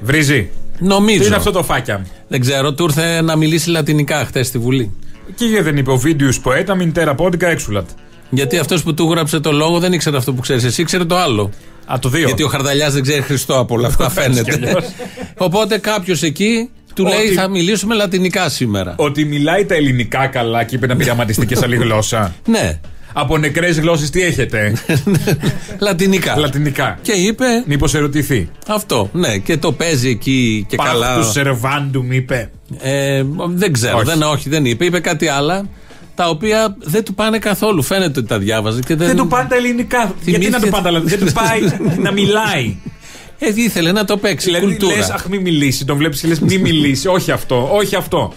Βρίζει. Νομίζω. Τι είναι αυτό το φάκια; Δεν ξέρω, του ήρθε να μιλήσει λατινικά χθες στη Βουλή. Και γιατί δεν είπε ο βίντεο ποέτα, μην τέρα πόντικα έξουλατ. Γιατί αυτός που του γράψε το λόγο δεν ήξερε αυτό που ξέρεις εσύ, ήξερε το άλλο. Α, το δύο. Γιατί ο Χαρδαλιάς δεν ξέρει Χριστό από όλα αυτά, φαίνεται. Οπότε κάποιος εκεί του λέει Ότι- θα μιλήσουμε λατινικά σήμερα. Ότι μιλάει τα ελληνικά καλά και είπε να πειραματιστεί και σε άλλη γλώσσα. Ναι, Από νεκρές γλώσσες τι έχετε; λατινικά. Λατινικά. Και είπε Μήπως ερωτηθεί. αυτό. Ναι, και το παίζει εκεί και καλά. Πάχτου σερβάντουμ είπε. Ε, δεν ξέρω, Όχι. δεν, όχι, δεν είπε. Είπε κάτι άλλα τα οποία δεν του πάνε καθόλου. Φαίνεται ότι τα διάβαζε. Και δεν, Δεν του πάνε τα ελληνικά. Γιατί να του πάνε τα λατινικά; Δεν του πάει να μιλάει. Ε, ήθελε να το παίξει. Δηλαδή κουλτούρα. λες, αχ, μη μιλήσει. Τον βλέπεις και λες, μη μιλήσει. όχι αυτό, όχι αυτό.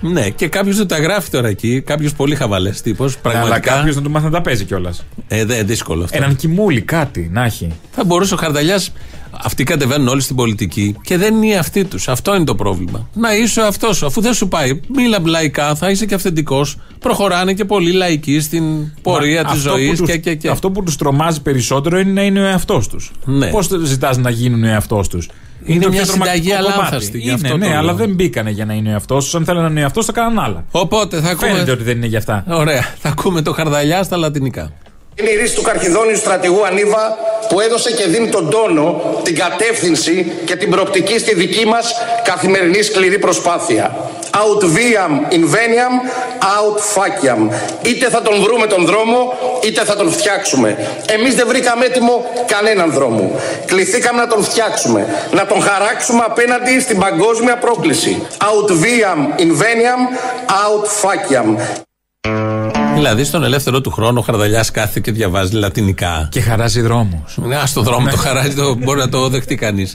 Ναι, και κάποιος του τα γράφει τώρα εκεί. Κάποιος πολύ χαβαλές τύπος. Αλλά Πραγματικά. κάποιος να του μάθει να τα παίζει κιόλας. Ε, δεν δύσκολο αυτό. Έναν κοιμούλι, κάτι να έχει. Θα μπορούσε ο Χαρδαλιάς. Αυτοί κατεβαίνουν όλοι στην πολιτική και δεν είναι οι αυτοί τους. Αυτό είναι το πρόβλημα. Να είσαι ο αυτός σου. Αφού δεν σου πάει, μίλα λαϊκά, θα είσαι και αυθεντικός. Προχωράνε και πολύ λαϊκοί στην πορεία της Αυτό που ζωής τους- και, και, και. Αυτό που τους τρομάζει περισσότερο είναι να είναι ο εαυτός τους. Ναι. Πώς ζητάς να γίνουν ο εαυτός τους; Είναι το μια πιο συνταγή τρομακτικό κομμάτι. αλάνθαστη, γι' Είναι, αυτό ναι, το αλλά λέω. δεν μπήκανε για να είναι ο εαυτός τους. Αν θέλανε να είναι ο εαυτός, θα κάναν άλλα. Οπότε θα ακούμε. Φαίνεται ότι δεν είναι για αυτά. Ωραία. Θα ακούμε το Χαρδαλιά στα λατινικά. Είναι η ρίση του καρχιδόνιου στρατηγού Ανίβα που έδωσε και δίνει τον τόνο, την κατεύθυνση και την προοπτική στη δική μας καθημερινή σκληρή προσπάθεια. Out viam inveniam, out faciam. Είτε θα τον βρούμε τον δρόμο, είτε θα τον φτιάξουμε. Εμείς δεν βρήκαμε έτοιμο κανέναν δρόμο. Κληθήκαμε να τον φτιάξουμε, να τον χαράξουμε απέναντι στην παγκόσμια πρόκληση. Out viam inveniam, aut faciam. Δηλαδή, στον ελεύθερο του χρόνο ο Χαρδαλιάς κάθεται και διαβάζει λατινικά. Και χαράζει δρόμους. Ναι, ας το δρόμο το χαράζει, το, μπορεί να το δεχτεί κανείς.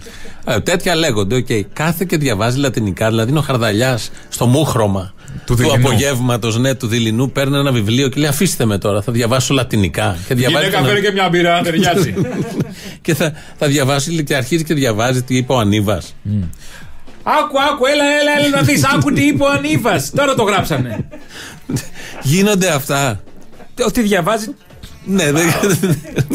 τέτοια λέγονται. οκ. Κάθε και διαβάζει λατινικά. Δηλαδή είναι ο Χαρδαλιάς στο μούχρωμα Του του, δειλινού. απογεύματος, ναι, του δειλινού. Παίρνει ένα βιβλίο και λέει: Αφήστε με τώρα, θα διαβάσω λατινικά. Και, διαβάζει Γυναίκα τον- φέρει και μια μπύρα, ταιριάζει. και θα, θα διαβάσει και αρχίζει και διαβάζει τι είπε ο Ανίβα. Άκου, άκου, έλα, έλα, έλα να δεις. Άκου τι είπε ο Ανίβας. Τώρα το γράψανε. Γίνονται αυτά. Ότι διαβάζει. ναι, δεν.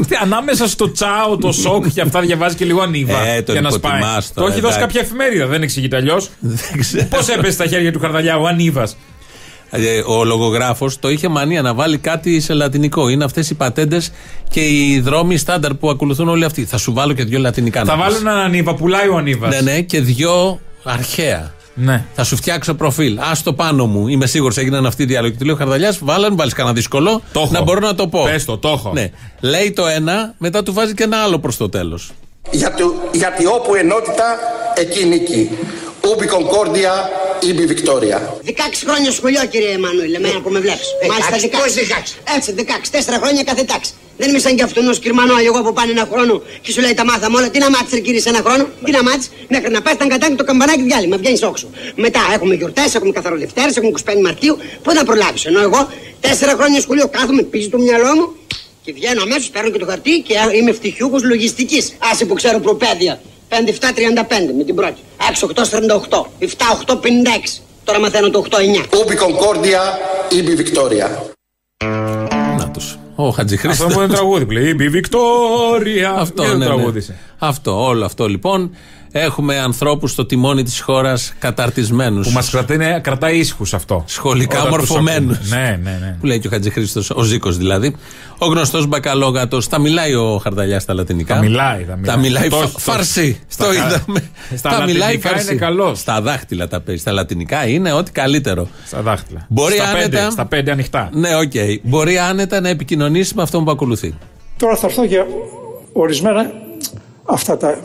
Τι, Ανάμεσα στο τσάο, το σοκ και αυτά διαβάζει και λίγο Ανίβα. Ε, τον για να σπάει. υποτιμάς Το τώρα, έχει δώσει εντάξει. κάποια εφημερίδα, δεν εξηγείται αλλιώς. δεν ξέρω. Πώς έπεσε στα χέρια του Χαρδαλιά ο Ανίβας; Ε, ο λογογράφος το είχε μανία να βάλει κάτι σε λατινικό. Είναι αυτές οι πατέντες και οι δρόμοι στάνταρ που ακολουθούν όλοι αυτοί. Θα σου βάλω και δύο λατινικά Θα να πεις. βάλουν έναν Ανίβα, πουλάει ο Ανίβας. Ναι, ναι, και δύο αρχαία. ναι. Θα σου φτιάξω προφίλ. Α το πάνω μου. Είμαι σίγουρος έγιναν αυτοί οι διάλογοι. Του λέει ο Χαρδαλιάς, βάλαν, βάλεις κανένα δύσκολο. Το έχω. να μπορώ να το πω. Πες το, το έχω. Ναι. Λέει το ένα, μετά του βάζει και ένα άλλο προς το τέλος. Γιατί, γιατί όπου ενότητα, εκεί νίκη. Ούμπι Κονκόρντια, ήμπι Βικτόρια. 16 χρόνια σχολείο, κύριε Εμμανουήλ, εμένα που με βλέπεις. Μάλιστα 16. πώς 16? Έτσι, 16. Τέσσερα χρόνια κάθε τάξη. Δεν είμαι σαν κι αυτόν ο Σκυρμανό, εγώ που πάνε ένα χρόνο και σου λέει τα μάθαμε όλα. Τι να μάθεις, ρε κύριε, σε ένα χρόνο; Τι να μάθεις, μέχρι να πας, ήταν κατάκι το καμπανάκι διάλειμμα, βγαίνεις όξο. Μετά έχουμε γιορτές, έχουμε καθαρολευτέρες, έχουμε 25 Μαρτίου. Πού να προλάβεις. Ενώ εγώ τέσσερα χρόνια σχολείο κάθομαι, πίζει το μυαλό μου και βγαίνω αμέσως, παίρνω και το χαρτί και είμαι ευτυχιούχο λογιστικής. Άσε που ξέρω προπαίδεια. 5-7-35 με την πρώτη. 6-8-48. 7-8-56. Τώρα μαθαίνω το 8-9. Ούμπι Κονκόρντια, ήμπι Βικτόρια. Να του. Ο Χατζηχρήστος. Αυτό που είναι τραγούδι που λέει «Ήμπη Βικτόρια. Αυτό, Και το ναι, ναι. τραγούδισε. Αυτό, όλο αυτό λοιπόν. Έχουμε ανθρώπους στο τιμόνι της χώρας καταρτισμένους. Που μας κρατάει, κρατάει ήσυχους αυτό. Σχολικά Όταν τους μορφωμένους. ακούμε. Ναι, ναι, ναι. Που λέει και ο Χατζηχρήστος, ο Ζήκος δηλαδή. Ο γνωστός μπακαλόγατος. Τα μιλάει ο Χαρδαλιάς στα λατινικά. Τα μιλάει, τα μιλάει. Τα μιλάει Το- φα- το- φαρσί. στα το κα- είδαμε. στα τα μιλάει λατινικά φαρσί. είναι καλός. Στα δάχτυλα τα παίζει. Στα λατινικά είναι ό,τι καλύτερο. Στα δάχτυλα. Μπορεί στα άνετα- Πέντε, στα πέντε ανοιχτά. Ναι, οκ. Μπορεί άνετα να επικοινωνήσει με αυτόν που ακολουθεί. Τώρα θα έρθω για ορισμένα αυτά τα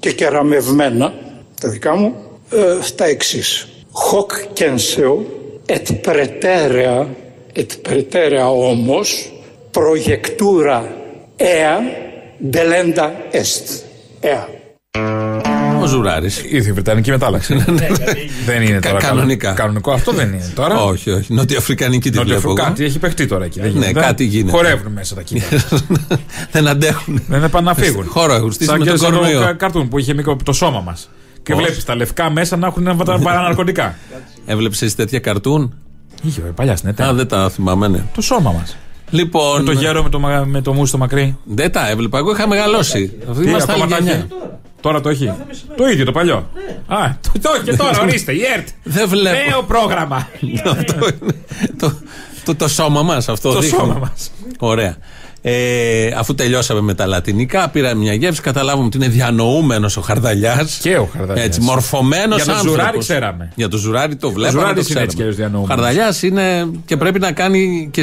και κεραμευμένα, τα δικά μου, ε, τα εξής. Χοκ κένσεο, ετ πρετέρεα, ετ πρετέρεα όμως, προγεκτούρα εα, δελέντα εστ. Εα. Ο Ζουράρης. Ήρθε η Βρετανική μετάλλαξη. δεν είναι τώρα. Κα- κανονικά. καλό. Κανονικό αυτό δεν είναι τώρα. όχι, όχι. Νοτιοαφρικανική τη Νότιο βλέπω. εγώ. κάτι έχει παιχτεί τώρα εκεί. Δεν Ναι, γίνεται. κάτι γίνεται. Χορεύουν μέσα τα κείμενα. Δεν αντέχουν. δεν πάνε να φύγουν. Χώρο έχουν στήσει Σαν με και τον σαν το κορονοϊό. κα- καρτούν που είχε μικρό το σώμα μας. Και Πώς; βλέπεις τα λευκά μέσα να έχουν παραναρκωτικά. Έβλεψε εσύ τέτοια καρτούν; Είχε βέβαια, παλιάς στην Α, ΕΤΕ. δεν τα θυμάμαι, ναι. Το σώμα μας. Λοιπόν. Με το γέρο με το, μα- με το μousse το μακρύ. Δεν τα έβλεπα. Εγώ είχα μεγαλώσει. Αυτή Τι, είμαστε άλλη ακόμα τα γενιά. Έχει; Τώρα το έχει. Το ίδιο, το παλιό. Α, το, το έχει και τώρα, ορίστε, η ΕΡΤ. Δεν βλέπω. Νέο πρόγραμμα. Αυτό είναι το, το, το σώμα μας, αυτό Το δείχνει. σώμα μας. Ωραία. Ε, αφού τελειώσαμε με τα λατινικά, πήραμε μια γεύση, καταλάβουμε ότι είναι διανοούμενος ο Χαρδαλιάς. Και ο Χαρδαλιάς. Έτσι, μορφωμένος Για τον άνθρωπος. Ζουράρη ξέραμε. Για τον Ζουράρη το βλέπαμε. Ζουράρης το είναι έτσι ξέραμε. κι αλλιώς διανοούμενος. Χαρδαλιάς είναι και πρέπει να κάνει και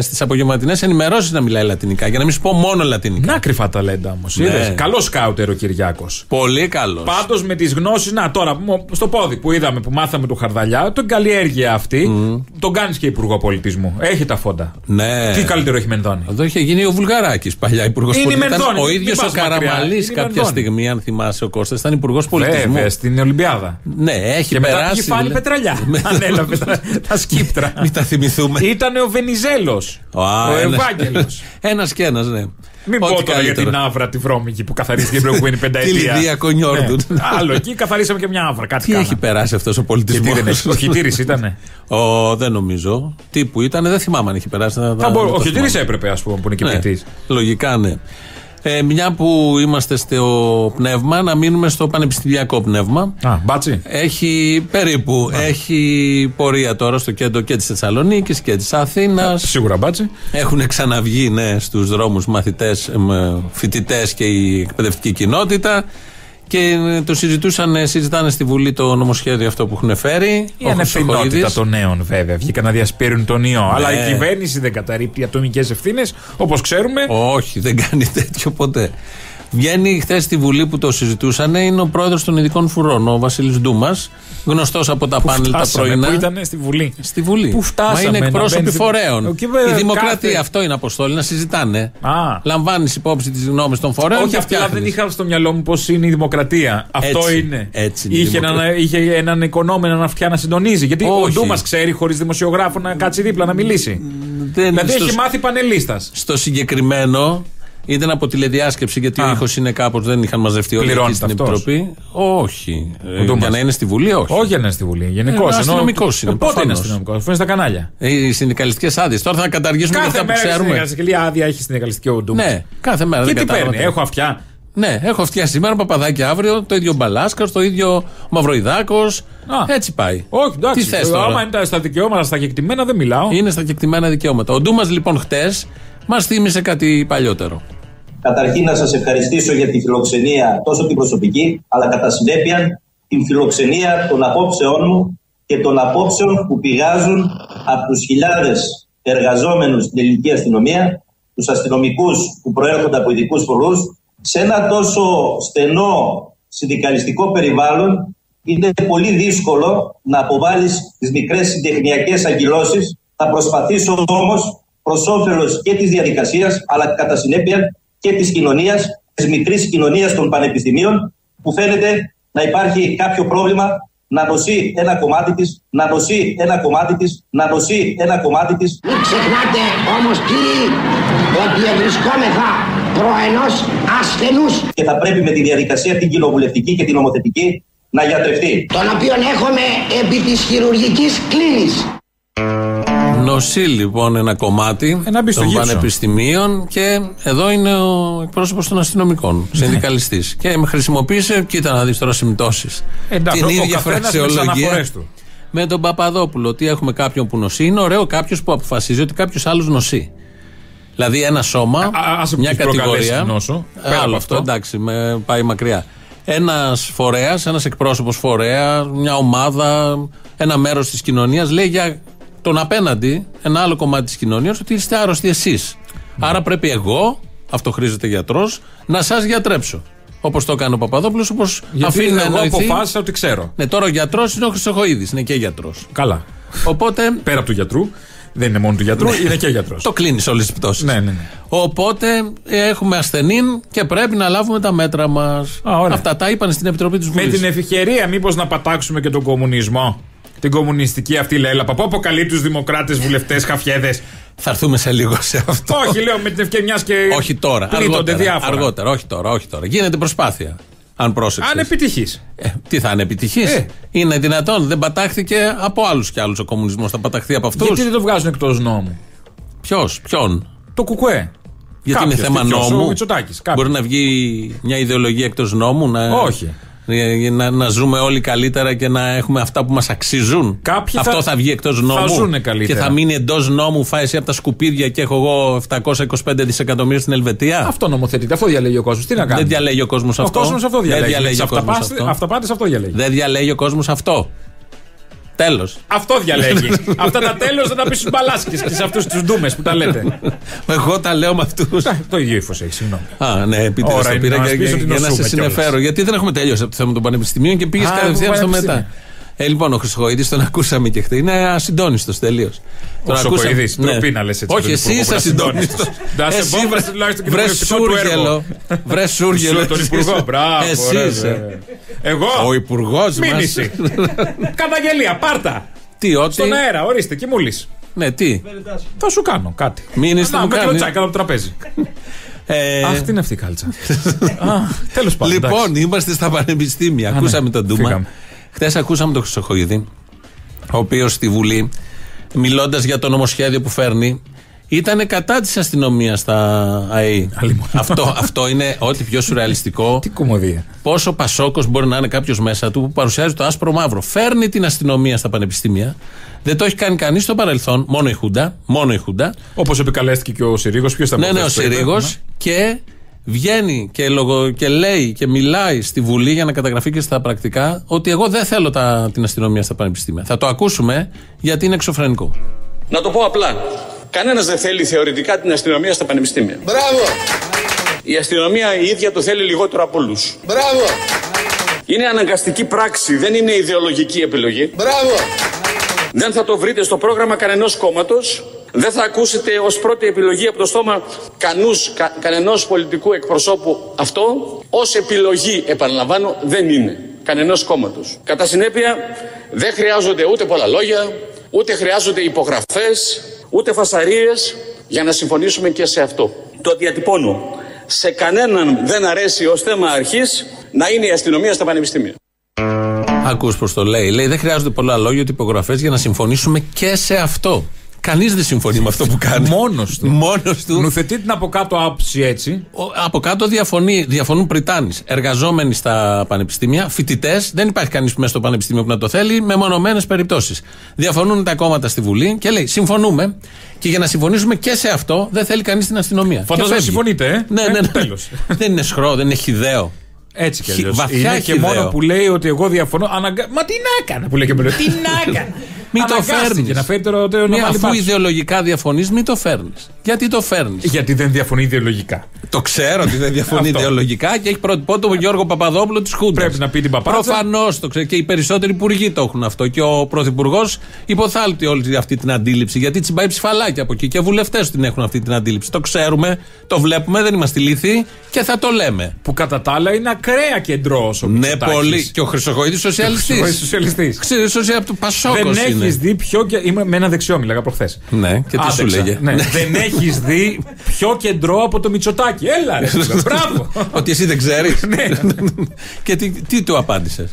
στις απογευματινές ενημερώσεις να μιλάει λατινικά. Για να μην σου πω μόνο λατινικά. Να κρυφά ταλέντα όμως. Ναι. Καλός σκάουτερ ο Κυριάκος. Πολύ καλός. Πάντως με τις γνώσεις, να τώρα μο- στο πόδι που είδαμε που μάθαμε του Χαρδαλιά, τον καλλιέργεια αυτή, τον κάνεις και υπουργό πολιτισμού. Έχει τα φόντα. Ναι. Τι καλύτερο έχει Μενδώνη. Εδώ είχε γίνει ο Βουλγαράκης παλιά υπουργός Είναι η πολιτισμού. Μενδώνη, Ο μην ίδιος πας ο μακριά. Καραμαλής Είναι η κάποια Μενδώνη. στιγμή, αν θυμάσαι, ο Κώστας ήταν υπουργός πολιτισμού. Βέβαια, στην Ολυμπιάδα. Ναι, έχει Και μετά περάσει. πήγε πάλι δηλαδή. πετραλιά. Με- Ανέλαβε τα, τα σκύπτρα. Μην τα θυμηθούμε. Ήταν ο Βενιζέλος. Α, Ο ένας- Ευάγγελος. Ένας και ένας, ναι. Μην Ό,τι πω τώρα για καλύτερο. την άβρα τη βρώμικη που καθαρίστηκε την προηγούμενη πενταετία. Λιδία Κονιόρντου. Ναι. Άλλο εκεί καθαρίσαμε και μια άβρα. Κάτι Τι κάναμε. έχει περάσει αυτός ο Και πολιτισμό. τι δεν έχει. Ο Χιτήρης ήταν. Ο, δεν νομίζω. Τι που ήταν, δεν θυμάμαι αν έχει περάσει. θα- Θα θα- μπορώ- δεν Ο το Χιτήρης θυμάμαι. έπρεπε, ας πούμε, που είναι και Ναι, ποιητής. λογικά ναι. Ε, μια που είμαστε στο πνεύμα, να μείνουμε στο πανεπιστημιακό πνεύμα. Α, μπάτσι. Έχει περίπου, έχει πορεία τώρα στο κέντρο και της Θεσσαλονίκης και της Αθήνας. Σίγουρα μπάτσι. Έχουν ξαναβγεί ναι, στους δρόμους μαθητές, φοιτητές και η εκπαιδευτική κοινότητα και ε, το συζητούσαν, ε, συζητάνε στη Βουλή το νομοσχέδιο αυτό που έχουν φέρει. Η Ο ανευθυνότητα Χρυσοχοίδης. των νέων, βέβαια. Βγήκαν να διασπείρουν τον ιό. Αλλά Ναι. η κυβέρνηση δεν καταρρύπτει ατομικές ευθύνες, όπως ξέρουμε. Όχι, δεν κάνει τέτοιο ποτέ. Βγαίνει χθες στη Βουλή που το συζητούσαν, είναι ο πρόεδρος των ειδικών φουρών, ο Βασίλης Ντούμας, γνωστός από τα πάνελ τα Φτάσαμε, πρωινά. Που ήταν στη Βουλή; Στη Βουλή. Πού φτάσαμε Μα είναι να εκπρόσωποι μπαίνεις- φορέων. Εκεί, βέβαια, Η δημοκρατία, κάθε- αυτό είναι αποστόλη, να συζητάνε. Α. Λαμβάνεις υπόψη τις γνώμες των φορέων. Όχι, και απλά δεν φτιάχνεις. είχα στο μυαλό μου πώς είναι η δημοκρατία. Αυτό Έτσι, είναι. έτσι είναι η είχε, δημοκρατία. έναν, είχε έναν οικονόμενο να φτιά να συντονίζει. Γιατί ο Όχι. Ντούμας ξέρει χωρίς δημοσιογράφο να κάτσει δίπλα να μιλήσει. Δεν- Δηλαδή στο- έχει μάθει πανελίστας. Στο συγκεκριμένο ήταν από τηλεδιάσκεψη γιατί Α. ο ήχος είναι κάπως δεν είχαν μαζευτεί όλοι εκεί Πληρώνεται στην αυτός. Επιτροπή. Όχι. Ε, Ντούμας. για να είναι στη Βουλή, όχι. Όχι για να είναι στη Βουλή. Γενικώς. Ε, αστυνομικός είναι, Πότε είναι προφανώς. αστυνομικός, αφού είναι στα κανάλια. Ε, Οι συνδικαλιστικές άδειες. Τώρα θα καταργήσουμε και Κάθε αυτά που μέρα έχει ξέρουμε. συνδικαλιστική άδεια έχει συνδικαλιστική ο Ντούμα. Ναι, κάθε μέρα. Και δεν τι κατάλαβα παίρνει, τι. έχω αυτιά. Ναι, έχω φτιάξει σήμερα παπαδάκι αύριο, το ίδιο Μπαλάσκα, το ίδιο Μαυροϊδάκος. Α. Έτσι πάει. Όχι, εντάξει. Τι θες τώρα; Άμα είναι τα- στα δικαιώματα, στα κεκτημένα δεν μιλάω. Είναι στα κεκτημένα δικαιώματα. Ο Ντούμα λοιπόν χτες μας θύμισε κάτι παλιότερο. Καταρχήν να σας ευχαριστήσω για τη φιλοξενία τόσο την προσωπική αλλά κατά συνέπεια την φιλοξενία των απόψεών μου και των απόψεων που πηγάζουν από τους χιλιάδες εργαζόμενους στην ελληνική αστυνομία, τους αστυνομικούς που προέρχονται από ειδικούς φορούς, σε ένα τόσο στενό συνδικαλιστικό περιβάλλον είναι πολύ δύσκολο να αποβάλεις τις μικρές συντεχνιακές αγκυλώσεις. Θα προσπαθήσω όμως προς όφελος και της διαδικασίας αλλά κατά συνέπεια και της κοινωνίας, της μικρής κοινωνίας των πανεπιστημίων που φαίνεται να υπάρχει κάποιο πρόβλημα να νοσεί ένα κομμάτι της, να νοσεί ένα κομμάτι της, να νοσεί ένα κομμάτι της Μην ξεχνάτε όμως κύριοι ότι ευρισκόμεθα προ ενός ασθενούς και θα πρέπει με τη διαδικασία την κοινοβουλευτική και την νομοθετική να γιατρευτεί. τον οποίον έχουμε επί της χειρουργικής κλίνης. Νοσεί λοιπόν ένα κομμάτι Ε, να μπει στο των γύψο. πανεπιστημίων και εδώ είναι ο εκπρόσωπος των αστυνομικών, Ναι. συνδικαλιστής. Και με χρησιμοποίησε, κοίτα να δεις τώρα συμπτώσεις. Εντάξει, ο- ο καθένας με τις αναφορές του. με τον Παπαδόπουλο. Ότι έχουμε κάποιον που νοσεί, είναι ωραίο κάποιος που αποφασίζει ότι κάποιος άλλος νοσεί. Δηλαδή ένα σώμα, Α, άσε που μια τους προκαλέσει κατηγορία. την νόσο. Ε, Πέρα άλλο από αυτό, αυτό. εντάξει, με πάει μακριά. Ένας φορέας, ένας εκπρόσωπος φορέα, μια ομάδα, ένα μέρος της κοινωνίας λέει για τον απέναντι, ένα άλλο κομμάτι της κοινωνίας, ότι είστε άρρωστοι εσείς. Άρα πρέπει εγώ, αυτό χρήζεται γιατρός, να σας γιατρέψω. Όπως το έκανε ο Παπαδόπουλος, όπως Γιατί αφήνει να εγώ εννοηθεί. αποφάσισα ότι ξέρω. Ναι, τώρα ο γιατρός είναι ο Χρυσοχοίδης, είναι και γιατρός. Καλά. Οπότε Πέρα από του γιατρού, δεν είναι μόνο του γιατρού, είναι και γιατρός. το κλείνεις όλες τις πτώσεις. Ναι, ναι, ναι. Οπότε ε, έχουμε ασθενή και πρέπει να λάβουμε τα μέτρα μας. Α, ωραία. Αυτά τα είπαν στην Επιτροπή του Με Βουλής. την ευκαιρία, μήπως να πατάξουμε και τον κομμουνισμό. Την κομμουνιστική αυτή λέλαπα. Που αποκαλεί του δημοκράτες, βουλευτές, χαφιέδες. Θα έρθουμε σε λίγο σε αυτό. Όχι, λέω με την ευκαιρία μιας και. όχι τώρα. πλήττονται Αργότερα, διάφορα. αργότερα. Όχι τώρα, όχι τώρα. Γίνεται προσπάθεια. Αν πρόσεξες. Αν επιτυχείς. Ε, τι θα είναι επιτυχή. Ε. Είναι δυνατόν. Δεν πατάχθηκε από άλλους κι άλλους ο κομμουνισμός. Θα παταχθεί από αυτούς. Γιατί δεν το βγάζουν εκτός νόμου; Ποιος, ποιον; Το κουκουέ. Γιατί Κάποιος είναι θέμα τέτοιος, ο νόμου. Μητσοτάκης, κάποιος. Μπορεί να βγει μια ιδεολογία εκτός νόμου. Να... Όχι. Να, να, να ζούμε όλοι καλύτερα και να έχουμε αυτά που μας αξίζουν. Κάποιοι Αυτό θα- θα, βγει εκτός νόμου. ζουνε καλύτερα. Και θα μείνει εντός νόμου, φάει εσύ από τα σκουπίδια και έχω εγώ 725 δισεκατομμύρια στην Ελβετία. Αυτό νομοθετείται, αυτό διαλέγει ο κόσμος. Τι να κάνει; Δεν διαλέγει ο κόσμος αυτό. Ο κόσμος αυτό Δεν διαλέγει. διαλέγει ο Αυτά κόσμος πάτε- αυτό. Αυταπάτε αυτό διαλέγει. Δεν διαλέγει ο κόσμος αυτό. Τέλος. Αυτό διαλέγει. Αυτά τα τέλος θα τα πεις στους μπαλάσκες και σε αυτούς τους ντούμες που τα λέτε. Εγώ τα λέω με αυτούς. το ίδιο ύφος έχει, συγγνώμη. Α, ναι, επίτηδε Ώρα το είναι πήρα να μας για, πεις για- ότι για να νοσούμε σε κιόλας. συνεφέρω. Γιατί δεν έχουμε τελειώσει από το θέμα των πανεπιστημίων και πήγες Α, κατευθείαν από στο πανεπιστήμια. μετά. Ε, λοιπόν, ο Χρυσοχοίδης τον ακούσαμε και χθες. Είναι ασυντόνιστος τελείως. Ο Σοκοίδης, ντροπή να λες έτσι Όχι, τον εσύ υπουργό είσαι που είναι ασυντόνιστος. ασυντόνιστος. Να σε Εσύ πω, τουλάχιστον και το βρε διευθυντικό του έργο. σούργελο. Βρε σούργελο. Σου τον υπουργό, μπράβο. Εσύ ρε, είσαι. ρε. Εγώ. Ο υπουργός μας. Μήνυση. Καταγγελία, πάρτα. Τι, ότι. Στον αέρα, ορίστε, και μόλις. Ναι, τι; Θα σου κάνω κάτι. Μήνυση θα Να, μου με κάνεις. κλωτσάκι κάτω από το τραπέζι. Ε, Αυτή είναι αυτή η κάλτσα. Τέλος πάντων. Λοιπόν, εντάξει. είμαστε στα πανεπιστήμια. ναι. ακούσαμε τον Ντούμα. Φύγαμε. Χθες ακούσαμε τον Χρυσοχοίδη, ο οποίος στη Βουλή, μιλώντας για το νομοσχέδιο που φέρνει, ήταν κατά της αστυνομίας στα ΑΕΗ. Αλλήμον. αυτό, αυτό είναι ό,τι πιο σουρεαλιστικό. Τι κομμωδία. Πόσο πασόκος μπορεί να είναι κάποιος μέσα του που παρουσιάζει το άσπρο μαύρο. Φέρνει την αστυνομία στα πανεπιστήμια. Δεν το έχει κάνει κανείς στο παρελθόν. Μόνο η Χούντα. Μόνο η Χούντα. Όπως επικαλέστηκε και ο Συρίγος, ποιος ήταν Ναι, ναι, ο πρώτος που είπε, Συρίγος ναι. και βγαίνει και, λογο, και λέει και μιλάει στη Βουλή για να καταγραφεί και στα πρακτικά ότι εγώ δεν θέλω τα, την αστυνομία στα πανεπιστήμια. Θα το ακούσουμε γιατί είναι εξωφρενικό. Να το πω απλά. Κανένας δεν θέλει θεωρητικά την αστυνομία στα πανεπιστήμια. Μπράβο! Η αστυνομία η ίδια το θέλει λιγότερο από όλους. Μπράβο! Είναι αναγκαστική πράξη, δεν είναι ιδεολογική επιλογή. Μπράβο! Δεν θα το βρείτε στο πρόγραμμα κανενός κόμματος. Δεν θα ακούσετε ως πρώτη επιλογή από το στόμα κανούς, κα, κανενός πολιτικού εκπροσώπου αυτό. Ω επιλογή, επαναλαμβάνω, δεν είναι κανενός κόμματος. Κατά συνέπεια, δεν χρειάζονται ούτε πολλά λόγια, ούτε χρειάζονται υπογραφές, ούτε φασαρίες για να συμφωνήσουμε και σε αυτό. Το διατυπώνω. Σε κανέναν δεν αρέσει ως θέμα αρχής να είναι η αστυνομία στα πανεπιστήμια. Ακούς πως το λέει. Λέει δεν χρειάζονται πολλά λόγια ούτε υπογραφές για να συμφωνήσουμε και σε αυτό. Κανείς δεν συμφωνεί με αυτό που κάνει. Μόνος του. Μόνος του. Νουθετεί την από κάτω άποψη έτσι. Ο- Από κάτω διαφωνεί, διαφωνούν Πριτάνης. Εργαζόμενοι στα πανεπιστήμια, φοιτητές, δεν υπάρχει κανείς μέσα στο πανεπιστήμιο που να το θέλει, με μονομένες περιπτώσεις. Διαφωνούν τα κόμματα στη Βουλή και λέει: Συμφωνούμε και για να συμφωνήσουμε και σε αυτό δεν θέλει κανείς την αστυνομία. Και Φαντάζομαι φεύγει. συμφωνείτε, ε. Ναι, Ε, ναι, ναι. τέλος. δεν είναι σχρό, δεν είναι χιδαίο. Έτσι κι Χι- αλλιώς. βαθιά Είναι και χυδαίο. μόνο που λέει ότι εγώ διαφωνώ. Αναγκα... Μα τι να έκανα που λέει και με Τι να έκανα. Μην το Αναγκάστηκε φέρνεις. να φέρει το, το όνομα αφού Λιμπάτσου. ιδεολογικά διαφωνείς, μην το φέρνεις. Γιατί το φέρνεις; Γιατί δεν διαφωνεί ιδεολογικά. Το ξέρω ότι δεν διαφωνεί Αυτό. ιδεολογικά και έχει πρότυπο τον Γιώργο Παπαδόπουλο της Χούντας. Πρέπει να πει την παπάτσα. Προφανώς το ξέρει. Και οι περισσότεροι υπουργοί το έχουν αυτό. Και ο Πρωθυπουργός υποθάλπτει όλη αυτή την αντίληψη. Γιατί τσιμπάει ψηφαλάκια από εκεί. Και βουλευτές την έχουν αυτή την αντίληψη. Το ξέρουμε, το βλέπουμε, δεν είμαστε λύθοι και θα το λέμε. Που κατά τα άλλα είναι ακραία κεντρό ο Ναι, Μητσοτάκης. πολύ. Και ο Χρυσοχοίδης σοσιαλιστή. Ο σοσιαλιστής. από το Πασόκος Δεν είναι. Έχεις δει πιο. και- Είμαι με ένα δεξιό, μιλάγα προχθές. Ναι, και τι σου λέγε. Ναι. δεν έχεις δει πιο κεντρό από το Μητσοτάκι. Έλα, ρε. φίλε, Μπράβο. Ότι εσύ δεν ξέρεις. Ναι. και τι, τι του απάντησες;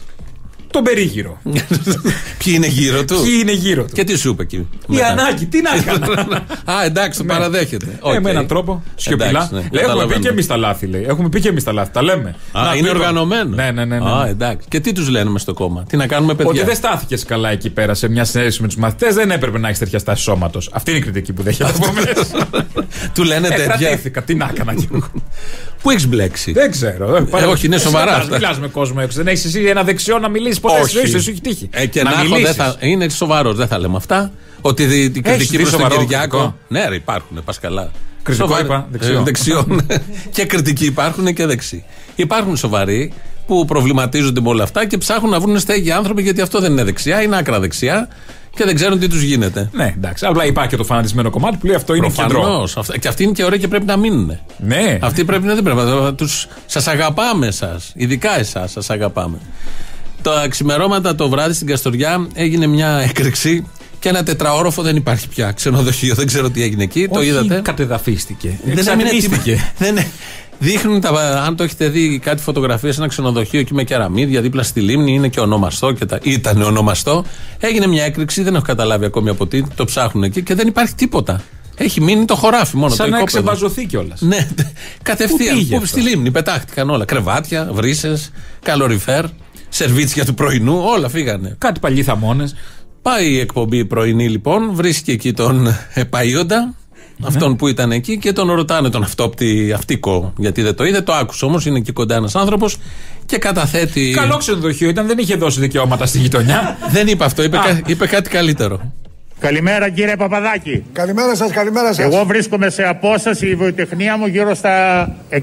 Τον περίγυρο. Ποιοι είναι γύρω του; Ποιοι είναι γύρω του. Και τι σου είπε εκεί. Η μετά. ανάγκη, τι να έκανα. Α, εντάξει, το Ναι. παραδέχεται. Ε, Οκ. με έναν τρόπο. Σιωπηλά. Εντάξει, ναι, λέει, έχουμε πει καταλαβαίνω. και εμείς τα λάθη, λέει. Έχουμε πει και εμείς τα λάθη. Τα λέμε. Α, Να, είναι πει το- οργανωμένο. Ναι, ναι, ναι. ναι. Α, εντάξει. Και τι τους λένε με στο κόμμα; Τι να κάνουμε, παιδιά; Ότι δεν στάθηκες καλά εκεί πέρα σε μια συνέντευξη με τους μαθητές, δεν έπρεπε να έχεις τέτοια στάση σώματος. Αυτή είναι η κριτική που δέχεται από μέσα. του λένε Ε, τέτοια. κρατήθηκα, τι να έκανα κι εγώ. Πού έχεις μπλέξει; Δεν ξέρω. Ε, όχι, είναι σοβαρά αυτά. Μιλάς με κόσμο έξω. Δεν έχεις εσύ ένα δεξιό να μιλήσεις ποτέ στη ζωή σου. Σου έχει τύχει. Ε, και να, έχω, δεν μιλήσεις. θα, είναι σοβαρός, δεν θα λέμε αυτά. Ότι δι- την κριτική δει προς τον σοβαρό Κυριάκο. κριτικό; Ναι, ρε, υπάρχουν, πας καλά. Κριτικό Σοβαρή- είπα, δεξιό. Ε, δεξιό, ναι. και κριτικοί υπάρχουν και δεξιοί. Υπάρχουν σοβαροί που προβληματίζονται με όλα αυτά και ψάχνουν να βρουν στέγη άνθρωποι γιατί αυτό δεν είναι δεξιά, είναι άκρα δεξιά και δεν ξέρουν τι τους γίνεται. Ναι, εντάξει. Απλά υπάρχει και το φανατισμένο κομμάτι που λέει αυτό είναι κεντρό. Προφανώς. Και αυτοί είναι και ωραίοι και πρέπει να μείνουν. Ναι. Αυτοί πρέπει να δεν πρέπει να τους, Σας αγαπάμε εσάς Ειδικά εσάς σας αγαπάμε Τα ξημερώματα το βράδυ στην Καστοριά Έγινε μια έκρηξη Και ένα τετραόροφο δεν υπάρχει πια Ξενοδοχείο δεν ξέρω τι έγινε εκεί Το Όχι, είδατε κατεδαφίστηκε. δεν έμεινε Εξατμίστηκε. τίποτα. Δεν είναι- Δείχνουν, τα, αν το έχετε δει, κάτι φωτογραφίες σε ένα ξενοδοχείο εκεί με κεραμίδια δίπλα στη λίμνη, είναι και ονομαστό και τα, ήταν ονομαστό. Έγινε μια έκρηξη, δεν έχω καταλάβει ακόμη από τι, το ψάχνουν εκεί και δεν υπάρχει τίποτα. Έχει μείνει το χωράφι μόνο. Σαν το να οικόπεδο. εξεβαζωθεί κιόλας. Ναι, κατευθείαν. Πού πήγε Πού, αυτό; στη λίμνη πετάχτηκαν όλα. Κρεβάτια, βρύσες, καλοριφέρ, σερβίτσια του πρωινού, όλα φύγανε. Κάτι παλιοί θαμώνες. Πάει η εκπομπή πρωινή λοιπόν, βρίσκει εκεί τον επαΐοντα, αυτόν που ήταν εκεί και τον ρωτάνε τον αυτόπτη αυτικό. Γιατί δεν το είδε, το άκουσε όμως, είναι εκεί κοντά ένας άνθρωπος και καταθέτει. Καλό ξενοδοχείο ήταν, δεν είχε δώσει δικαιώματα στη γειτονιά. Δεν είπε αυτό, είπε, Α. κα- είπε κάτι καλύτερο. Καλημέρα κύριε Παπαδάκη. Καλημέρα σας, καλημέρα σας. Εγώ βρίσκομαι σε απόσταση η βιοτεχνία μου γύρω στα 150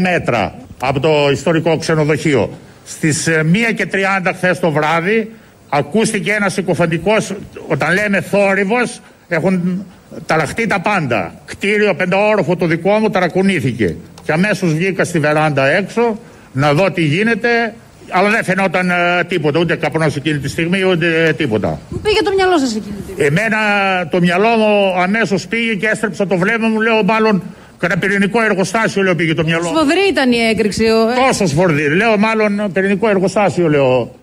μέτρα από το ιστορικό ξενοδοχείο. Στις ε, 1 και 30 χθες το βράδυ ακούστηκε ένας συκοφαντικός, όταν λέμε θόρυβος, έχουν ταραχτεί τα πάντα. Κτίριο πενταόροφο το δικό μου ταρακουνήθηκε. Και αμέσως βγήκα στη βεράντα έξω να δω τι γίνεται, αλλά δεν φαινόταν ε, τίποτα, ούτε καπνός εκείνη τη στιγμή, ούτε ε, τίποτα. Πού πήγε το μυαλό σας εκείνη τη στιγμή. Εμένα το μυαλό μου αμέσως πήγε και έστρεψα το βλέμμα μου, λέω μάλλον κατά πυρηνικό εργοστάσιο λέω πήγε το μυαλό μου. Σφοδρή ήταν η έκρηξη. ο- ε, Τόσο σφορδί, λέω μάλλον πυρηνικό εργοστάσιο λέω.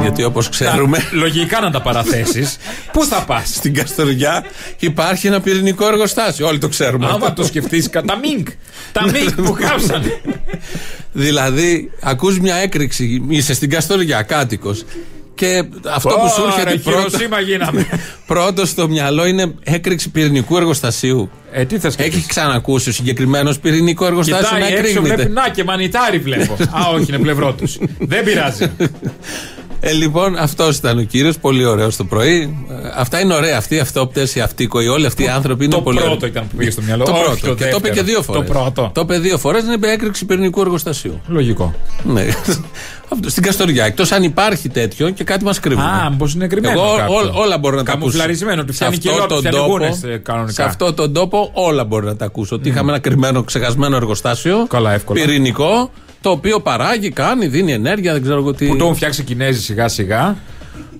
Γιατί όπως ξέρουμε, Λογικά να τα παραθέσεις. Πού θα πας; στην Καστοριά υπάρχει ένα πυρηνικό εργοστάσιο. Όλοι το ξέρουμε. Άμα αυτό. το σκεφτείς, τα μίνκ. Τα μίνκ που κάψανε. Δηλαδή, ακούς μια έκρηξη, είσαι στην Καστοριά, κάτοικος. Και αυτό που σου Ωρα, έρχεται πρώτο, Χειροσύμα γίναμε. πρώτο στο μυαλό είναι έκρηξη πυρηνικού εργοστασίου. Ε, τι θα σκεφτείς. Έχει ξανακούσει ο συγκεκριμένος πυρηνικό εργοστάσιο να Κοιτάει έξω, βλέπει εκρήγνεται. να και μανιτάρι βλέπω. Α, όχι, είναι πλευρό τους. Δεν πειράζει. Ε, λοιπόν, αυτός ήταν ο κύριος, πολύ ωραίος το πρωί. Ε, αυτά είναι ωραία. Αυτοί οι αυτόπτες, οι αυτοίκοοι, όλοι αυτοί οι άνθρωποι είναι Το πολύ πρώτο ωραίοι. ήταν που πήγε στο μυαλό. Το όχι πρώτο. το και το είπε δεύτερο. και δύο φορές. Το πρώτο. Το είπε δύο φορές, είναι είπε έκρηξη πυρηνικού εργοστασίου. Λογικό. Ναι. Αυτό, στην Καστοριά. Εκτός αν υπάρχει τέτοιο και κάτι μας κρύβουν. Α, μήπως είναι κρυμμένο. Εγώ κάποιο. ό- όλα μπορώ να τα ακούσω. Καμουφλαρισμένο, του Σε φτιάνει αυτό κιλό, του τον φτιάνει τόπο- γούνες, ε, κανονικά. Σε αυτό τον τόπο όλα μπορώ να τα ακούσω. Ότι είχαμε ένα κρυμμένο, ξεχασμένο εργοστάσιο. Καλά, εύκολα. Πυρηνικό. Το οποίο παράγει, κάνει, δίνει ενέργεια, δεν ξέρω εγώ τι. Που το έχουν φτιάξει οι Κινέζοι σιγά σιγά.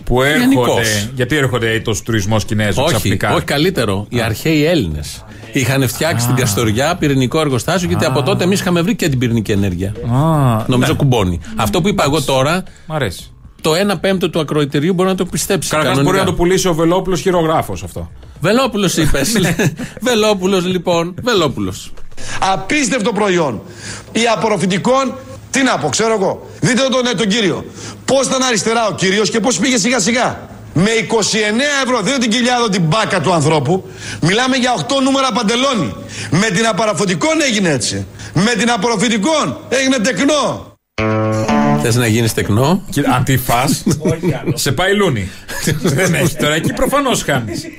Που έρχονται. Γενικώς. Γιατί έρχονται τόσο τουρισμός Κινέζου όχι, ξαφνικά; όχι καλύτερο. Οι αρχαίοι Έλληνες είχαν φτιάξει στην Καστοριά πυρηνικό εργοστάσιο γιατί από τότε εμείς είχαμε βρει και την πυρηνική ενέργεια. Α, Νομίζω ναι. κουμπώνει. Αυτό που είπα εγώ τώρα, Μ' αρέσει. το 1 πέμπτο του ακροητηρίου μπορεί να το πιστέψει. Καταρχάς κανονικά. μπορεί να το πουλήσει ο Βελόπουλος χειρογράφος αυτό. Βελόπουλος είπες. Ναι. Βελόπουλος λοιπόν. Βελόπουλος. Απίστευτο προϊόν. Η απορροφητικών, τι να πω, ξέρω εγώ. Δείτε τον, τον, τον κύριο. Πώς ήταν αριστερά ο κύριος και πώς πήγε σιγά σιγά. Με 29 ευρώ, δείτε την κοιλιά εδώ την μπάκα του ανθρώπου. Μιλάμε για 8 νούμερα παντελόνι. Με την απαραφωτικών έγινε έτσι. Με την απορροφητικών έγινε τεκνό. Θες να γίνεις τεκνό; Και αν τη φά, σε πάει λούνι. Δεν έχει τώρα. Εκεί προφανώς χάνεις.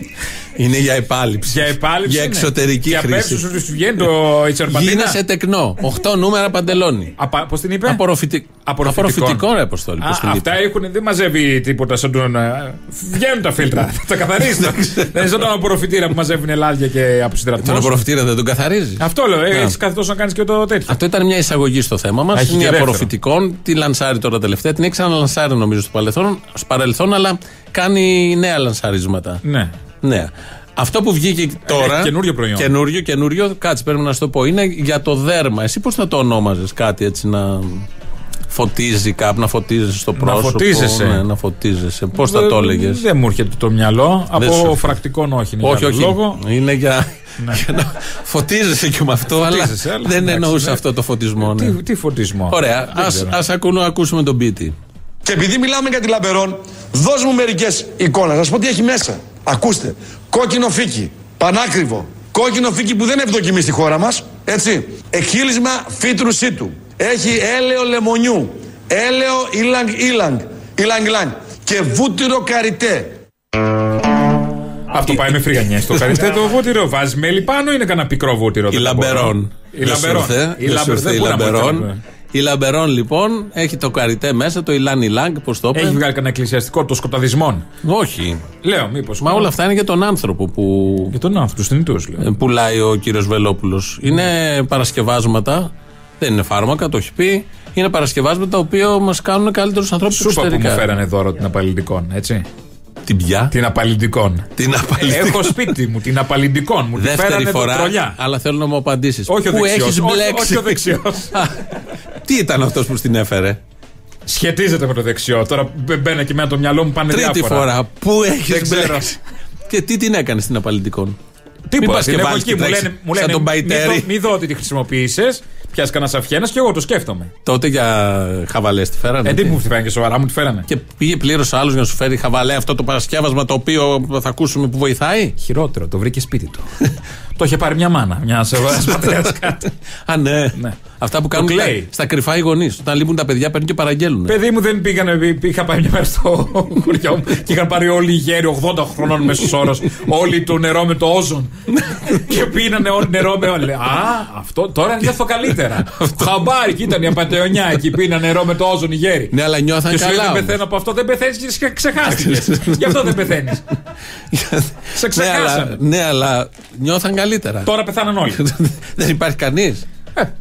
Είναι για επάλυψη. Για επάλυψη. Για ναι. εξωτερική Και απ' χρήση. έξω σου βγαίνει το Ιτσερπαντίνα. Γίνεσαι τεκνό. 8 νούμερα παντελόνι. Πώς την είπε; Απορροφητι... Απορροφητικών. Απορροφητικό ρε Αποστόλη. πώς Α, την είπε. αυτά έχουν, δεν μαζεύει τίποτα σαν τον. ε, Βγαίνουν τα φίλτρα. τα καθαρίζει. δεν είναι σαν τον απορροφητήρα που μαζεύουν ελάδια και Τον αποσυντρατμό. απορροφητήρα δεν τον καθαρίζει. Αυτό λέω. Ναι. Έτσι καθόλου να κάνεις και το τέτοιο. Αυτό ήταν μια εισαγωγή στο θέμα μας. Έχει και Είναι δεύτερο. απορροφητικών. Τη λανσάρει τώρα τελευταία. Την έχει ξαναλανσάρει νομίζω στο παρελθόν, στο παρελθόν, αλλά κάνει νέα λανσαρίσματα. Ναι. Ναι. Αυτό που βγήκε τώρα. έχει καινούριο προϊόν. Καινούριο, καινούριο. Κάτσε, πρέπει να σου το πω. Είναι για το δέρμα. Εσύ πώς θα το ονόμαζες κάτι έτσι να φωτίζει κάπου, να φωτίζεσαι στο πρόσωπο. φωτίζεσαι. Ναι, να φωτίζεσαι. Πώς θα το έλεγες; Δεν μου έρχεται το μυαλό. Δεν σου Από έρχεται. φρακτικών όχι. Είναι Όχι, για άλλο όχι. Λόγο. Είναι για. για να φωτίζεσαι και με αυτό, αλλά Φωτίζεσαι, αλλά δεν εντάξει, εννοούσα ναι. αυτό το φωτισμό. ναι. Τι, τι φωτισμό; Ωραία, Δεν ας, ξέρω. ας ακούμε, ακούσουμε τον πίτη. Και επειδή μιλάμε για τη Λαμπερόν, δώσ' μου μερικές εικόνες. Να σας πω τι έχει μέσα. Ακούστε. Κόκκινο φύκι. Πανάκριβο. Κόκκινο φύκι που δεν ευδοκιμεί στη χώρα μας. Έτσι. Εκχύλισμα φύτρου σίτου. Έχει έλαιο λεμονιού. Έλαιο ylang ylang. Ylang ylang. Και βούτυρο καριτέ. Αυτό πάει με φρυγανιά. Το καριτέ το βούτυρο. Βάζεις μέλι πάνω ή είναι κανένα πικρό βούτυρο. Η δεν θα μπορώ. Λαμπερόν. Η Λαμπερόν. Η Λαμπερόν. Η δεν μπορούμε να Λαμπερόν. πούμε. Η Λαμπερόν λοιπόν έχει το καριτέ μέσα, το Ιλάνι Λάγκ, πώς το Έχει είπε. βγάλει κανένα εκκλησιαστικό των σκοταδισμών. Όχι. Λέω, μήπως. Μα όλα αυτά είναι για τον άνθρωπο που Για τον άνθρωπο, τους θνητούς λέω. ε, πουλάει ο κύριος Βελόπουλος. Είναι παρασκευάσματα, δεν είναι φάρμακα, το έχει πει. Είναι παρασκευάσματα τα οποία μας κάνουν καλύτερους ανθρώπους Σούπα που μου εξωτερικά. φέρανε δώρο την απαλληντικών, έτσι. Την πια. Την απαλληντικών. Την απαλληντικών. Έχω σπίτι μου την απαλληντικών μου. Τη Δεύτερη φέρανε φορά, το τρολιά. αλλά θέλω να μου απαντήσεις. Όχι ο Πού δεξιός, έχεις όχι- μπλέξει. όχι ο δεξιός. Α, Τι ήταν αυτός που στην έφερε; Σχετίζεται με το δεξιό. Τώρα μπ- μπαίνει και με το μυαλό μου πάνε Τρίτη διάφορα. φορά. Πού έχεις Δεν ξέρω. μπλέξει; Και τι την έκανε στην απαλλητικών. Τίποτα. πας Την και έχω βάλεις εκεί, και μου τρέξεις λένε, μου σαν λένε τον μη, Παϊτέρη. δω, μη δω ότι τη χρησιμοποίησες. Πιάσει κανένα αφιένα και εγώ το σκέφτομαι. Τότε για χαβαλές τη φέρανε. Ε, τι μου τη φέρανε και σοβαρά, μου τη φέρανε. Και πήγε πλήρω άλλο για να σου φέρει χαβαλέ αυτό το παρασκεύασμα το οποίο θα ακούσουμε που βοηθάει; Χειρότερο, το βρήκε σπίτι του. το είχε πάρει μια μάνα, μια σοβαρά πατέρας κάτι. Α, ναι. Ναι. Αυτά που κάνουν Το στα, κλαίει. στα κρυφά οι γονείς. Όταν λείπουν τα παιδιά παίρνουν και παραγγέλνουν. Παιδί μου δεν πήγανε, πή- είχα πάει μια μέρα στο χωριό μου και είχαν πάρει όλοι οι γέροι 80 χρονών μέσος όρο. όλοι το νερό με το όζον. και πίνανε όλοι νερό με όλοι. Α, αυτό τώρα νιώθω καλύτερα. Χαμπάρι, και ήταν η απαταιωνιά εκεί, πίνανε νερό με το όζον οι γέροι. Ναι, αλλά νιώθαν Και σου λέει καλά. δεν όμως. πεθαίνω από αυτό, δεν πεθαίνεις και ξεχάστηκες. Γι' αυτό δεν πεθαίνεις. Σε ναι, αλλά, ξεχάσανε. ναι, αλλά νιώθαν καλύτερα. Τώρα πεθάναν όλοι. δεν υπάρχει κανείς.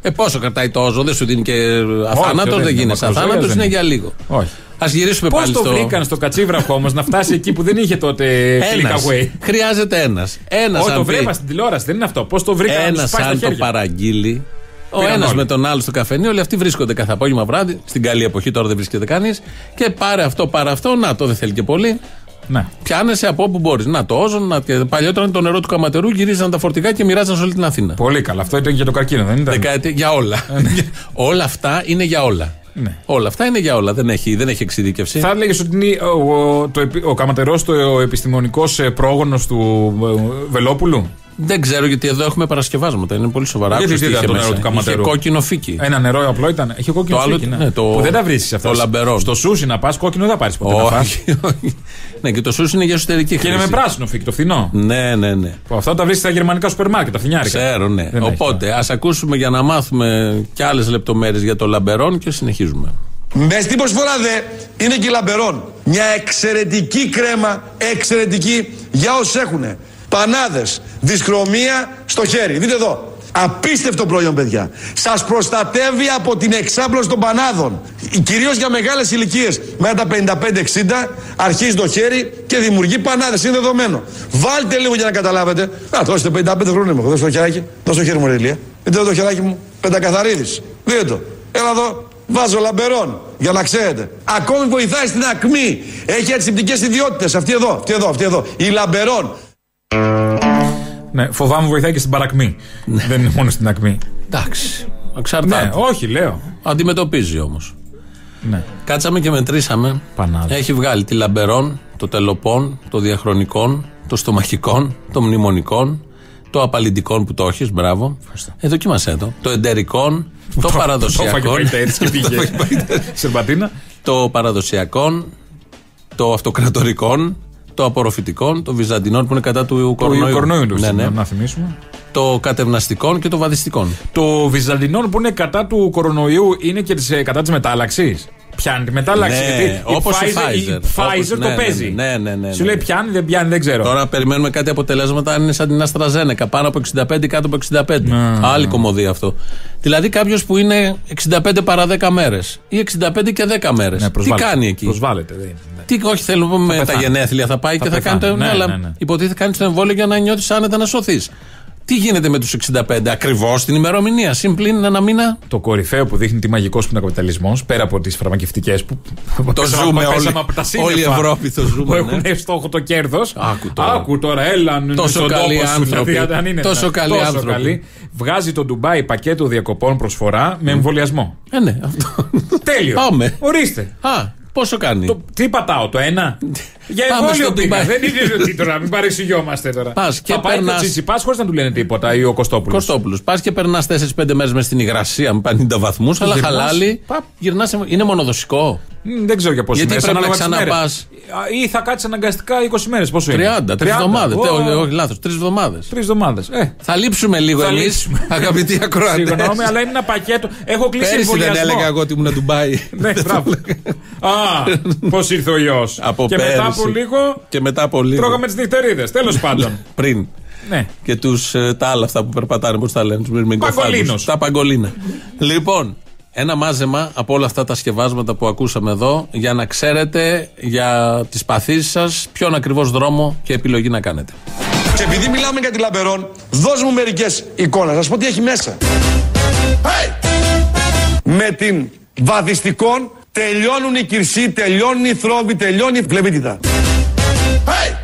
Ε, πόσο κρατάει το όζο, δεν σου δίνει και αθάνατος, δεν δεν είναι, γίνεσαι μακροζωίας αθάνατο, δεν είναι είναι. για λίγο. Όχι. Α γυρίσουμε Πώς πάλι το στο. βρήκαν στο κατσίβραχο όμως να φτάσει εκεί που δεν είχε τότε Ένας. click away; Χρειάζεται ένας. Ένας Όχι, το βλέπα στην τηλεόραση, δεν είναι αυτό. Πώς το βρήκαν να Ένας τους πάει στα αν το χέρια. παραγγείλει. Ο Πήγαν ένας όλοι. με τον άλλο στο καφενείο, όλοι αυτοί βρίσκονται κάθε απόγευμα βράδυ. Στην καλή εποχή τώρα δεν βρίσκεται κανείς. Και πάρε αυτό, πάρε αυτό. Να το δεν θέλει και πολύ. Ναι. Πιάνεσαι από όπου μπορείς. Να το όζον, να... και παλιότερα το νερό του καματερού γυρίζαν τα φορτικά και μοιράζαν σε όλη την Αθήνα. Πολύ καλά. Αυτό ήταν για το καρκίνο, δεν ήταν; Δεκαετία, για όλα. όλα αυτά είναι για όλα. Ναι. Όλα αυτά είναι για όλα. Δεν έχει, δεν έχει εξειδίκευση. Θα έλεγες ότι είναι ο, ο, το επι- ο Καματερός το επιστημονικός πρόγονος του ε, Βελόπουλου; Δεν ξέρω γιατί εδώ έχουμε παρασκευάσματα. Είναι πολύ σοβαρά. Γιατί Άκουσες τι τι ήταν είχε το νερό μέσα. του Καματερού. Είχε κόκκινο φίκι. Ένα νερό απλό ήταν. Έχει κόκκινο Το άλλο- φύκι, ναι. ναι, το- Που δεν τα βρίσκει αυτά. το λαμπερό. Στο σούσι να πας, κόκκινο δεν θα πάρεις ποτέ. να φας. Όχι, όχι. Ναι, και το σούσι είναι για εσωτερική Και είναι χρήση. με πράσινο φύκι, το φθηνό. Ναι, ναι, ναι. Που Αυτά τα βρίσκει στα γερμανικά σούπερ μάρκετ, τα φθηνιάρικα. Ξέρω, ναι. Δεν έχει Οπότε, ας ακούσουμε για να μάθουμε και άλλες λεπτομέρειες για το λαμπερόν και συνεχίζουμε. Με στην προσφορά δε είναι και η λαμπερόν. Μια εξαιρετική κρέμα, εξαιρετική για όσους έχουν πανάδες, δυσχρωμία στο χέρι. Δείτε εδώ. Απίστευτο προϊόν, παιδιά. Σας προστατεύει από την εξάπλωση των πανάδων. Κυρίως για μεγάλες ηλικίες. Μετά τα 55-60 αρχίζει το χέρι και δημιουργεί πανάδες. Είναι δεδομένο. Βάλτε λίγο για να καταλάβετε. Α, τώρα είστε 55 χρόνια μου. Δώστε το χεράκι. Δώστε το χέρι μου, ρε Ηλία. Δείτε εδώ το χεράκι μου. Πεντακαθαρίδης. Δείτε το. Έλα εδώ. Βάζω λαμπερόν. Για να ξέρετε. Ακόμη βοηθάει στην ακμή. Έχει αντισηπτικές ιδιότητες. Αυτή εδώ. Αυτή εδώ. Αυτή εδώ. Η λαμπερόν. Ναι, φοβάμαι βοηθάει και στην παρακμή. δεν είναι μόνο στην ακμή. Εντάξει. Εξαρτάται. Ναι, όχι, λέω. Αντιμετωπίζει όμως. Ναι. Κάτσαμε και μετρήσαμε. Πανάδες. Έχει βγάλει τη λαμπερόν, το τελοπών, το διαχρονικών, το στομαχικών, το μνημονικών, το απαλληντικών που το έχεις, μπράβο. Ε, δοκίμασέ το. Το εντερικών, το Το έφαγε παραδοσιακό. Παϊτέρης και πήγε. Σερβατίνα. το παραδοσιακών, το αυτοκρατορικών, το απορροφητικών, το βυζαντινών που είναι κατά του Το κορονοϊού. κορονοϊού του ναι, ναι. να θυμίσουμε. Το κατευναστικών και το βαδιστικών. Το Βυζαντινών που είναι κατά του κορονοϊού είναι και της, ε, κατά της μετάλλαξης; Πιάνει τη μετάλλαξη. Ναι, γιατί η όπως η Pfizer, η Pfizer. Pfizer Όπως- το ναι, ναι, παίζει. ναι, ναι, ναι, Σου ναι. λέει πιάνει, δεν πιάνει, δεν ξέρω. Τώρα περιμένουμε κάτι αποτελέσματα αν είναι σαν την Αστραζένεκα. Πάνω από 65 κάτω από 65. Άλλη κομμωδία αυτό. Δηλαδή κάποιος που είναι 65 παρά 10 μέρες ή 65 και 10 μέρες. Ναι, Τι προσβάλλεται. κάνει εκεί; Προσβάλλεται. δεν είναι. Τι, όχι, θέλουμε με τα πεθάνει. γενέθλια θα πάει Θα και θα κάνει πεθάνει. το. Ναι, αλλά ναι, ναι. υποτίθεται κάνεις το εμβόλιο για να νιώθεις άνετα να σωθείς. Τι γίνεται με τους 65, ακριβώς την ημερομηνία; Συμπλήν ένα μήνα. Το κορυφαίο που δείχνει τι μαγικός που είναι ο καπιταλισμό, πέρα από τις φαρμακευτικές που. Το πέσαμε- ζούμε πέσαμε όλοι. από τα σύννεφα, Όλη η Ευρώπη το ζούμε, Που ναι. έχουν στόχο το κέρδος. Άκου τώρα. Άκου τώρα, έλα. Τόσο στον καλοί τόπο σου, άνθρωποι. δηλαδή, αν είναι, Τόσο ναι, καλοί άνθρωποι. καλοί. Βγάζει το Ντουμπάι πακέτο διακοπών προσφορά με εμβολιασμό. Ε, ναι, αυτό. Τέλειο. Πάμε. Ορίστε. Α, πόσο κάνει; Το, τι πατάω, το ένα; Για Πάμε εμβόλιο στο πήγα. Ντουμπάι. Δεν είναι ότι τώρα, μην παρεξηγιόμαστε τώρα. Πας και Θα πάει περνάς- το Τσιτσιπάς χωρίς να του λένε τίποτα ή ο Κωστόπουλος. Κωστόπουλος. Πας και περνάς 4-5 μέρες μες στην υγρασία με 50 βαθμούς, αλλά γυρνάς, χαλάλι. παπ. Γυρνάς, είναι μονοδοσικό. Μ, Δεν ξέρω για πόσες Γιατί μέρες. πρέπει να ξαναπάς. Ή θα κάτσεις αναγκαστικά 20 μέρες. Πόσο 30, είναι. τρεις εβδομάδες. Ω, Όχι, λάθος, τρεις εβδομάδες. Τρεις εβδομάδες. Ε, Θα λείψουμε λίγο θα εμείς, λύσουμε. αγαπητοί ακροατές. Συγγνώμη, αλλά είναι ένα πακέτο. Έχω κλείσει Πέρυσι δεν εμβολιασμό. έλεγα εγώ ότι ήμουν Ντουμπάι. Ναι, μπράβο. Α, πώς ήρθε ο ιό. Από Και μετά από πέρυσι. λίγο Και μετά από λίγο. τρώγαμε τις νυχτερίδες. Τέλος πάντων. Πριν. Ναι. Και τους, ε, τα άλλα αυτά που περπατάνε, πώς τα λένε, τους μυρμικοφάγους. Παγκολίνος. Τα παγκολίνα. λοιπόν, ένα μάζεμα από όλα αυτά τα σκευάσματα που ακούσαμε εδώ για να ξέρετε για τις παθήσεις σας ποιον ακριβώς δρόμο και επιλογή να κάνετε. Και επειδή μιλάμε για τη λαμπερόν, δώσ' μου μερικές εικόνες. Να σου πω τι έχει μέσα. Hey! Με την βαδιστικών τελειώνουν οι κυρσοί, τελειώνουν οι θρόβοι, τελειώνει η φλεβίτιδα. Hey!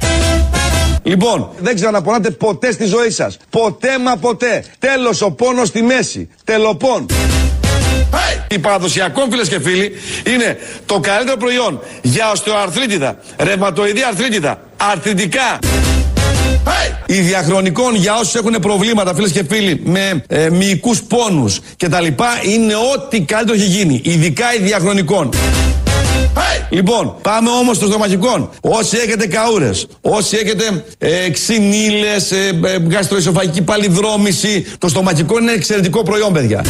Λοιπόν, δεν ξαναπονάτε ποτέ στη ζωή σας. Ποτέ μα ποτέ. Τέλος ο πόνος στη μέση. Τελοπών. Hey! Η παραδοσιακό φίλες και φίλοι είναι το καλύτερο προϊόν για οστεοαρθρίτιδα, ρευματοειδή αρθρίτιδα, αρθριτικά. Hey! Η διαχρονικών για όσους έχουν προβλήματα, φίλες και φίλοι, με ε, μυϊκούς πόνους κτλ. είναι ό,τι καλύτερο έχει γίνει. Ειδικά η διαχρονικών. Hey! Λοιπόν, πάμε όμως στο στομαχικό. Όσοι έχετε καούρες, όσοι έχετε ε, ξυνήλες, ε, ε, γαστροϊσοφαγική παλιδρόμηση, το στομαχικό είναι εξαιρετικό προϊόν, παιδιά.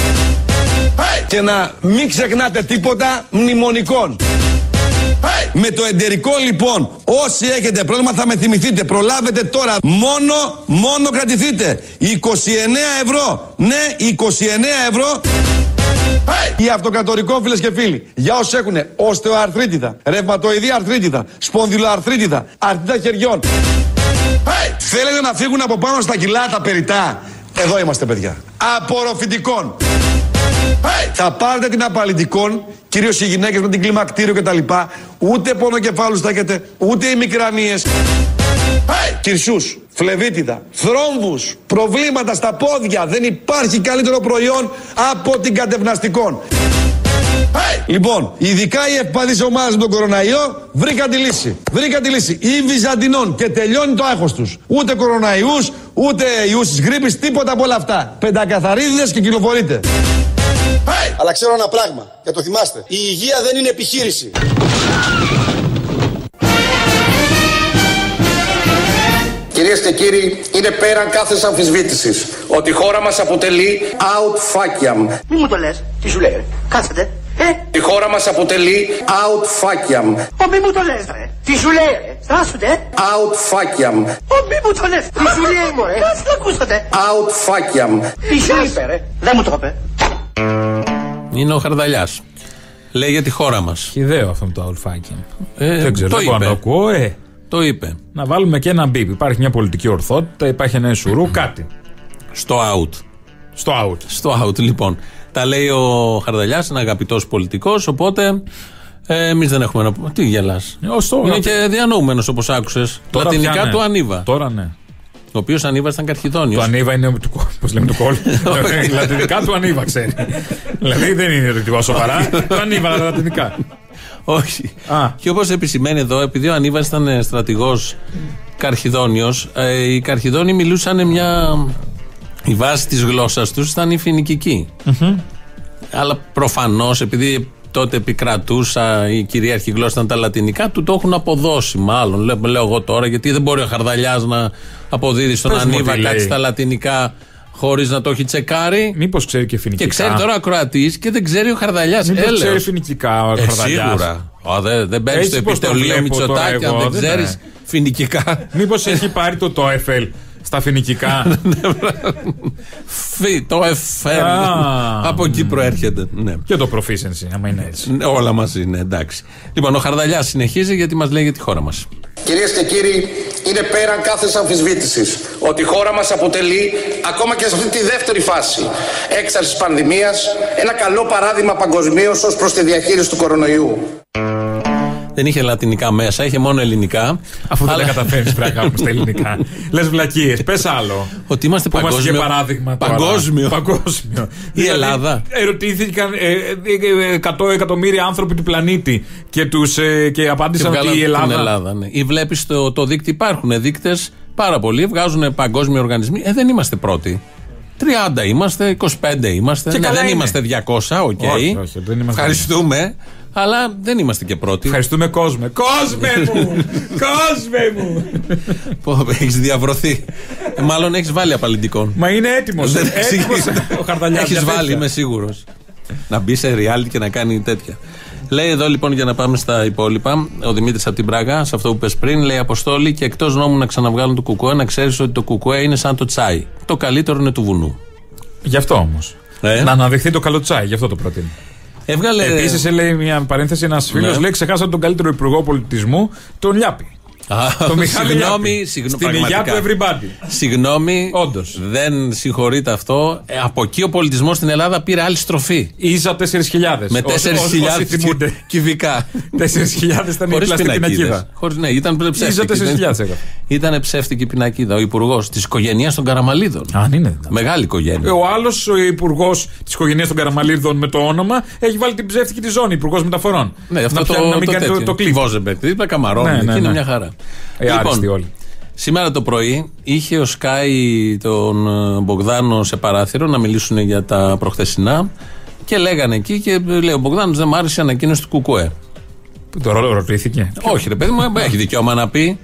Hey! Και να μην ξεχνάτε τίποτα μνημονικών. Hey! Με το εντερικό λοιπόν, όσοι έχετε πρόβλημα θα με θυμηθείτε. Προλάβετε τώρα. Μόνο, μόνο κρατηθείτε. 29 ευρώ. Ναι, 29 ευρώ. Hey! Η αυτοκατορικό φίλες και φίλοι, για όσους έχουν οστεοαρθρίτιδα, ρευματοειδή αρθρίτιδα, σπονδυλοαρθρίτιδα, αρθρίτιδα χεριών. Hey! Θέλετε να φύγουν από πάνω στα κιλά τα περιτά; Εδώ είμαστε παιδιά. Απορροφητικών. Hey! Θα πάρετε την απαλλητικών, κυρίως οι γυναίκες με την κλιμακτήριο κτλ. Ούτε πονοκεφάλους θα έχετε, ούτε οι μικρανίες. Hey! Κυρσούς, φλεβίτιδα, θρόμβους, προβλήματα στα πόδια. Δεν υπάρχει καλύτερο προϊόν από την κατευναστικών. Hey! Λοιπόν, ειδικά οι ευπαθείς ομάδες με τον κοροναϊό βρήκαν τη λύση. Βρήκαν τη λύση. Ή Βυζαντινών και τελειώνει το άγχος τους. Ούτε κοροναϊούς, ούτε ιούς της γρήπης, τίποτα από όλα αυτά. Πεντακαθαρίδες και κυκλοφορείτε. Hey! Αλλά ξέρω ένα πράγμα και το θυμάστε. Η υγεία δεν είναι επιχείρηση. Κυρίες και κύριοι, είναι πέραν κάθε αμφισβήτησης ότι η χώρα μας αποτελεί outfakiam. Μη μου το λες. Τι σου λέει, Κάτσετε. Ε; Η χώρα μας αποτελεί outfakiam. Ω μη μου το λες ρε. Τι σου λέει ρε. Στάσουνε. Outfakiam. Ω μη μου το λες. Τι σου λέει μωρέ. Κάτσε να ακούσατε. Outfakiam. Τι σου είπε ρε. Δεν μου το είπε. Είναι ο Χαρδαλιάς. Λέει για τη χώρα μας. Ιδέο αυτό με το αουλφάκι. Ε, δεν ξέρω, το δεν μπορώ να το είπε. ακούω. Ε. Το είπε. Να βάλουμε και ένα μπίπ. Υπάρχει μια πολιτική ορθότητα, υπάρχει ένα σουρού, κάτι. Στο out. Στο out. Στο out, λοιπόν. Τα λέει ο Χαρδαλιάς, ένα αγαπητός πολιτικός, οπότε ε, εμείς δεν έχουμε να πούμε. Τι γελάς. Ως τώρα. Είναι και διανοούμενος όπως άκουσες. Τώρα Λατινικά πια ναι. του Ανίβα. Τώρα ναι. Ο οποίο Ανίβα ήταν καρχιδόνιος. Το ανίβα είναι του Πώς λέμε του κόλ. Λατινικά του ανίβα, ξέρει. δηλαδή δεν είναι ερωτικό σοβαρά. Το ανίβα λατινικά. Όχι. Α. Και όπως επισημαίνει εδώ, επειδή ο Ανίβα ήταν στρατηγός Καρχιδόνιος, ε, οι Καρχιδόνοι μιλούσαν μια. Η βάση της γλώσσας τους ήταν η φοινικικη Αλλά προφανώς, επειδή τότε επικρατούσα η κυρίαρχη γλώσσα ήταν τα λατινικά, του το έχουν αποδώσει μάλλον. Λέω, λέω εγώ τώρα, γιατί δεν μπορεί ο Χαρδαλιάς να αποδίδει στον Πες μου Ανίβα τι κάτι λέει. στα λατινικά χωρίς να το έχει τσεκάρει. Μήπως ξέρει και φοινικικά. Και ξέρει τώρα ο Ακροατή και δεν ξέρει ο Χαρδαλιάς. Μήπως ξέρει φοινικικά ο Ε, Χαρδαλιάς. σίγουρα. Α, δεν δεν μπαίνει στο Έτσι πως το επιτελείο βλέπω τώρα Μητσοτάκη αν εγώ, δεν δεν ξέρεις είναι. φοινικικά. Μήπως έχει πάρει το TOEFL στα φοινικικά. Φι, το εφέρ. Α. Από εκεί προέρχεται. Ναι. και το proficiency, άμα είναι έτσι. Ναι, Όλα μαζί είναι εντάξει. Λοιπόν, ο Χαρδαλιάς συνεχίζει γιατί μας λέει για τη χώρα μας. Κυρίες και κύριοι, είναι πέραν κάθε αμφισβήτησης ότι η χώρα μας αποτελεί, ακόμα και σε αυτή τη δεύτερη φάση έξαρσης πανδημίας, ένα καλό παράδειγμα παγκοσμίως ως προς τη διαχείριση του κορονοϊού. Δεν είχε λατινικά μέσα, είχε μόνο ελληνικά. Αφού δεν Αλλά- τα καταφέρεις πρέπει να κάνουμε στα ελληνικά. Λες βλακίες, πες άλλο. Ότι είμαστε Που είμαστε και παγκόσμιο. παράδειγμα. τώρα. Παγκόσμιο. Παγκόσμιο. Η Ελλάδα. Ερωτήθηκαν ε, ε, ε, 100 εκατομμύρια άνθρωποι του πλανήτη και, τους, ε, και Και απάντησαν ότι βγάλαν η Ελλάδα. Την Ελλάδα ναι. Ή βλέπεις το, το δίκτυο, υπάρχουν δείκτες πάρα πολλοί, βγάζουν παγκόσμιοι οργανισμοί. Ε, δεν είμαστε πρώτοι. 30 είμαστε, 25 είμαστε. Και Ναι, καλά δεν είναι. είμαστε 200, οκ. Όχι, όχι, δεν είμαστε. Ευχαριστούμε. Αλλά δεν είμαστε και πρώτοι. Ευχαριστούμε κόσμο. Κόσμε μου! Κόσμε μου! Έχεις διαβρωθεί. Ε, μάλλον έχεις βάλει απαλλητικών. Μα είναι έτοιμος. Δεν Έτοιμος ο Χαρδαλιάς Έχεις για βάλει, τέτοια. είμαι σίγουρος. να μπει σε reality και να κάνει τέτοια. Λέει εδώ λοιπόν για να πάμε στα υπόλοιπα, ο Δημήτρης από την Πράγα, σε αυτό που πες πριν, λέει Αποστόλη και εκτός νόμου να ξαναβγάλουν το κουκουέ, να ξέρεις ότι το κουκουέ είναι σαν το τσάι. Το καλύτερο είναι του βουνού. Γι' αυτό όμως. Ε. Να αναδειχθεί το καλό τσάι, γι' αυτό το προτείνω. Έβγαλε. Επίσης, λέει μια παρένθεση, ένας φίλος Ναι. λέει: Ξεχάσατε τον καλύτερο υπουργό πολιτισμού, τον Λιάπη. Α, Το Μιχάλη Συγγνώμη, Λιάπη. συγγνώμη. Στην υγειά πραγματικά. του everybody. Συγγνώμη. Όντως. Δεν συγχωρείται αυτό. Ε, από εκεί ο πολιτισμός στην Ελλάδα πήρε άλλη στροφή. Ίζα 4.000. Με 4.000 Όσοι θυμούνται. κυβικά. 4.000 ήταν η Χωρίς πλαστική πινακίδα. πινακίδες. Χωρίς, ναι, ήταν ψεύτικη. Ίζα 4.000 έκανε. Ήταν ψεύτικη πινακίδα. Ο υπουργός της οικογένειας των Καραμαλίδων. Αν είναι. Μεγάλη οικογένεια. Ο άλλος, ο υπουργός της οικογένειας των Καραμαλίδων με το όνομα, έχει βάλει την ψεύτικη τη ζώνη, υπουργός μεταφορών. Ναι, αυτό να, το, πιάνει- να μην το κάνει τέτοιο. το, το κλειπ. Βόζεμπεκ. Δίπλα καμαρώνει. Ναι, ναι, εκεί είναι ναι. μια χαρά. Ε, άριστοι όλοι. Σήμερα το πρωί είχε ο Σκάι τον ε, Μπογδάνο σε παράθυρο να μιλήσουν για τα προχθεσινά και λέγανε εκεί και λέει ο Μπογδάνος δεν μ' άρεσε η ανακοίνωση του Κουκουέ. Το ρω- ρωτήθηκε. Όχι, ρε παιδί μου, έχει δικαίωμα να πει.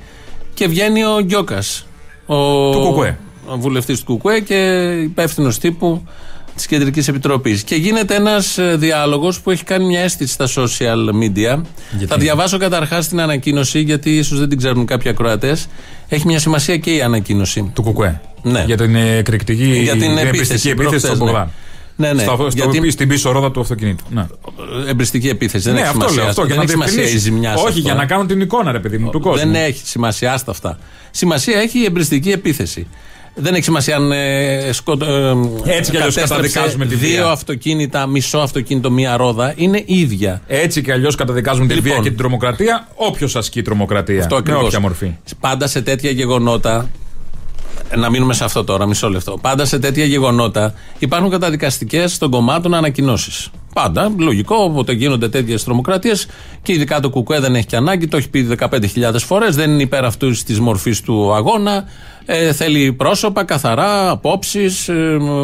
Και βγαίνει ο Γκιόκας. Ο, Του Κουκουέ. Ο βουλευτής του Κουκουέ και υπεύθυνος τύπου της Κεντρικής Επιτροπής. Και γίνεται ένας διάλογος που έχει κάνει μια αίσθηση στα social media. Θα διαβάσω καταρχάς την ανακοίνωση, γιατί ίσως δεν την ξέρουν κάποιοι ακροατές. Έχει μια σημασία και η ανακοίνωση. Του Κουκουέ. Ναι. Για την ε, εκρηκτική Για την εμπριστική επίθεση επίθεση προχθές, στον ναι. Μπογδάν. Ναι, ναι. Στο, στο, Γιατί- Στην πίσω ρόδα του αυτοκινήτου. Ναι. Εμπριστική επίθεση. Δεν ναι, έχει αυτό σημασία. λέω. Αυτό, για δεν να έχει σημασία η διευκρινίσει. ζημιά. σε Όχι, αυτό. για να κάνουν την εικόνα, ρε παιδί μου, του κόσμου. Δεν έχει σημασία, άστα αυτά. Σημασία έχει η εμπριστική επίθεση. Δεν έχει σημασία αν ε, σκοτ, ε, Έτσι κι αλλιώς κατέστρεψε καταδικάζουμε τη δύο βία. αυτοκίνητα, μισό αυτοκίνητο, μία ρόδα. Είναι ίδια. Έτσι και αλλιώς καταδικάζουμε τη Λοιπόν. βία και την τρομοκρατία, όποιος ασκεί τρομοκρατία. Αυτό με ακριβώς. όποια μορφή. Πάντα σε τέτοια γεγονότα. ε, Να μείνουμε σε αυτό τώρα, μισό λεπτό. Πάντα σε τέτοια γεγονότα υπάρχουν καταδικαστικές των κομμάτων ανακοινώσεις. Πάντα, λογικό, όποτε γίνονται τέτοιες τρομοκρατίες και ειδικά το Κουκουέ δεν έχει και ανάγκη, το έχει πει 15.000 φορές, δεν είναι υπέρ αυτούς της μορφής του αγώνα. Ε, θέλει πρόσωπα, καθαρά, απόψεις,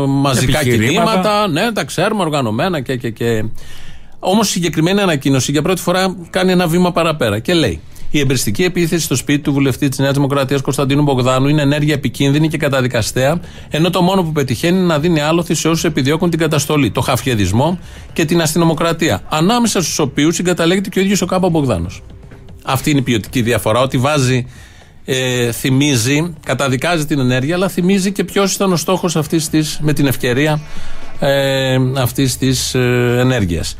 μαζικά Επιχειρήματα. κινήματα. Ναι, τα ξέρουμε, οργανωμένα και. και, και. Όμως η συγκεκριμένη ανακοίνωση για πρώτη φορά κάνει ένα βήμα παραπέρα και λέει: Η εμπριστική επίθεση στο σπίτι του βουλευτή της Νέας Δημοκρατίας Κωνσταντίνου Μπογδάνου είναι ενέργεια επικίνδυνη και καταδικαστέα, ενώ το μόνο που πετυχαίνει είναι να δίνει άλοθη σε όσους επιδιώκουν την καταστολή, το χαφιεδισμό και την αστυνομοκρατία. Ανάμεσα στους οποίους συγκαταλέγεται και ο ίδιος ο Κάπο Μπογδάνος. Αυτή είναι η ποιοτική διαφορά. Ότι βάζει, ε, θυμίζει, καταδικάζει την ενέργεια, αλλά θυμίζει και ποιος ήταν ο στόχος αυτής της, με την ευκαιρία ε, αυτής της ε, ενέργειας.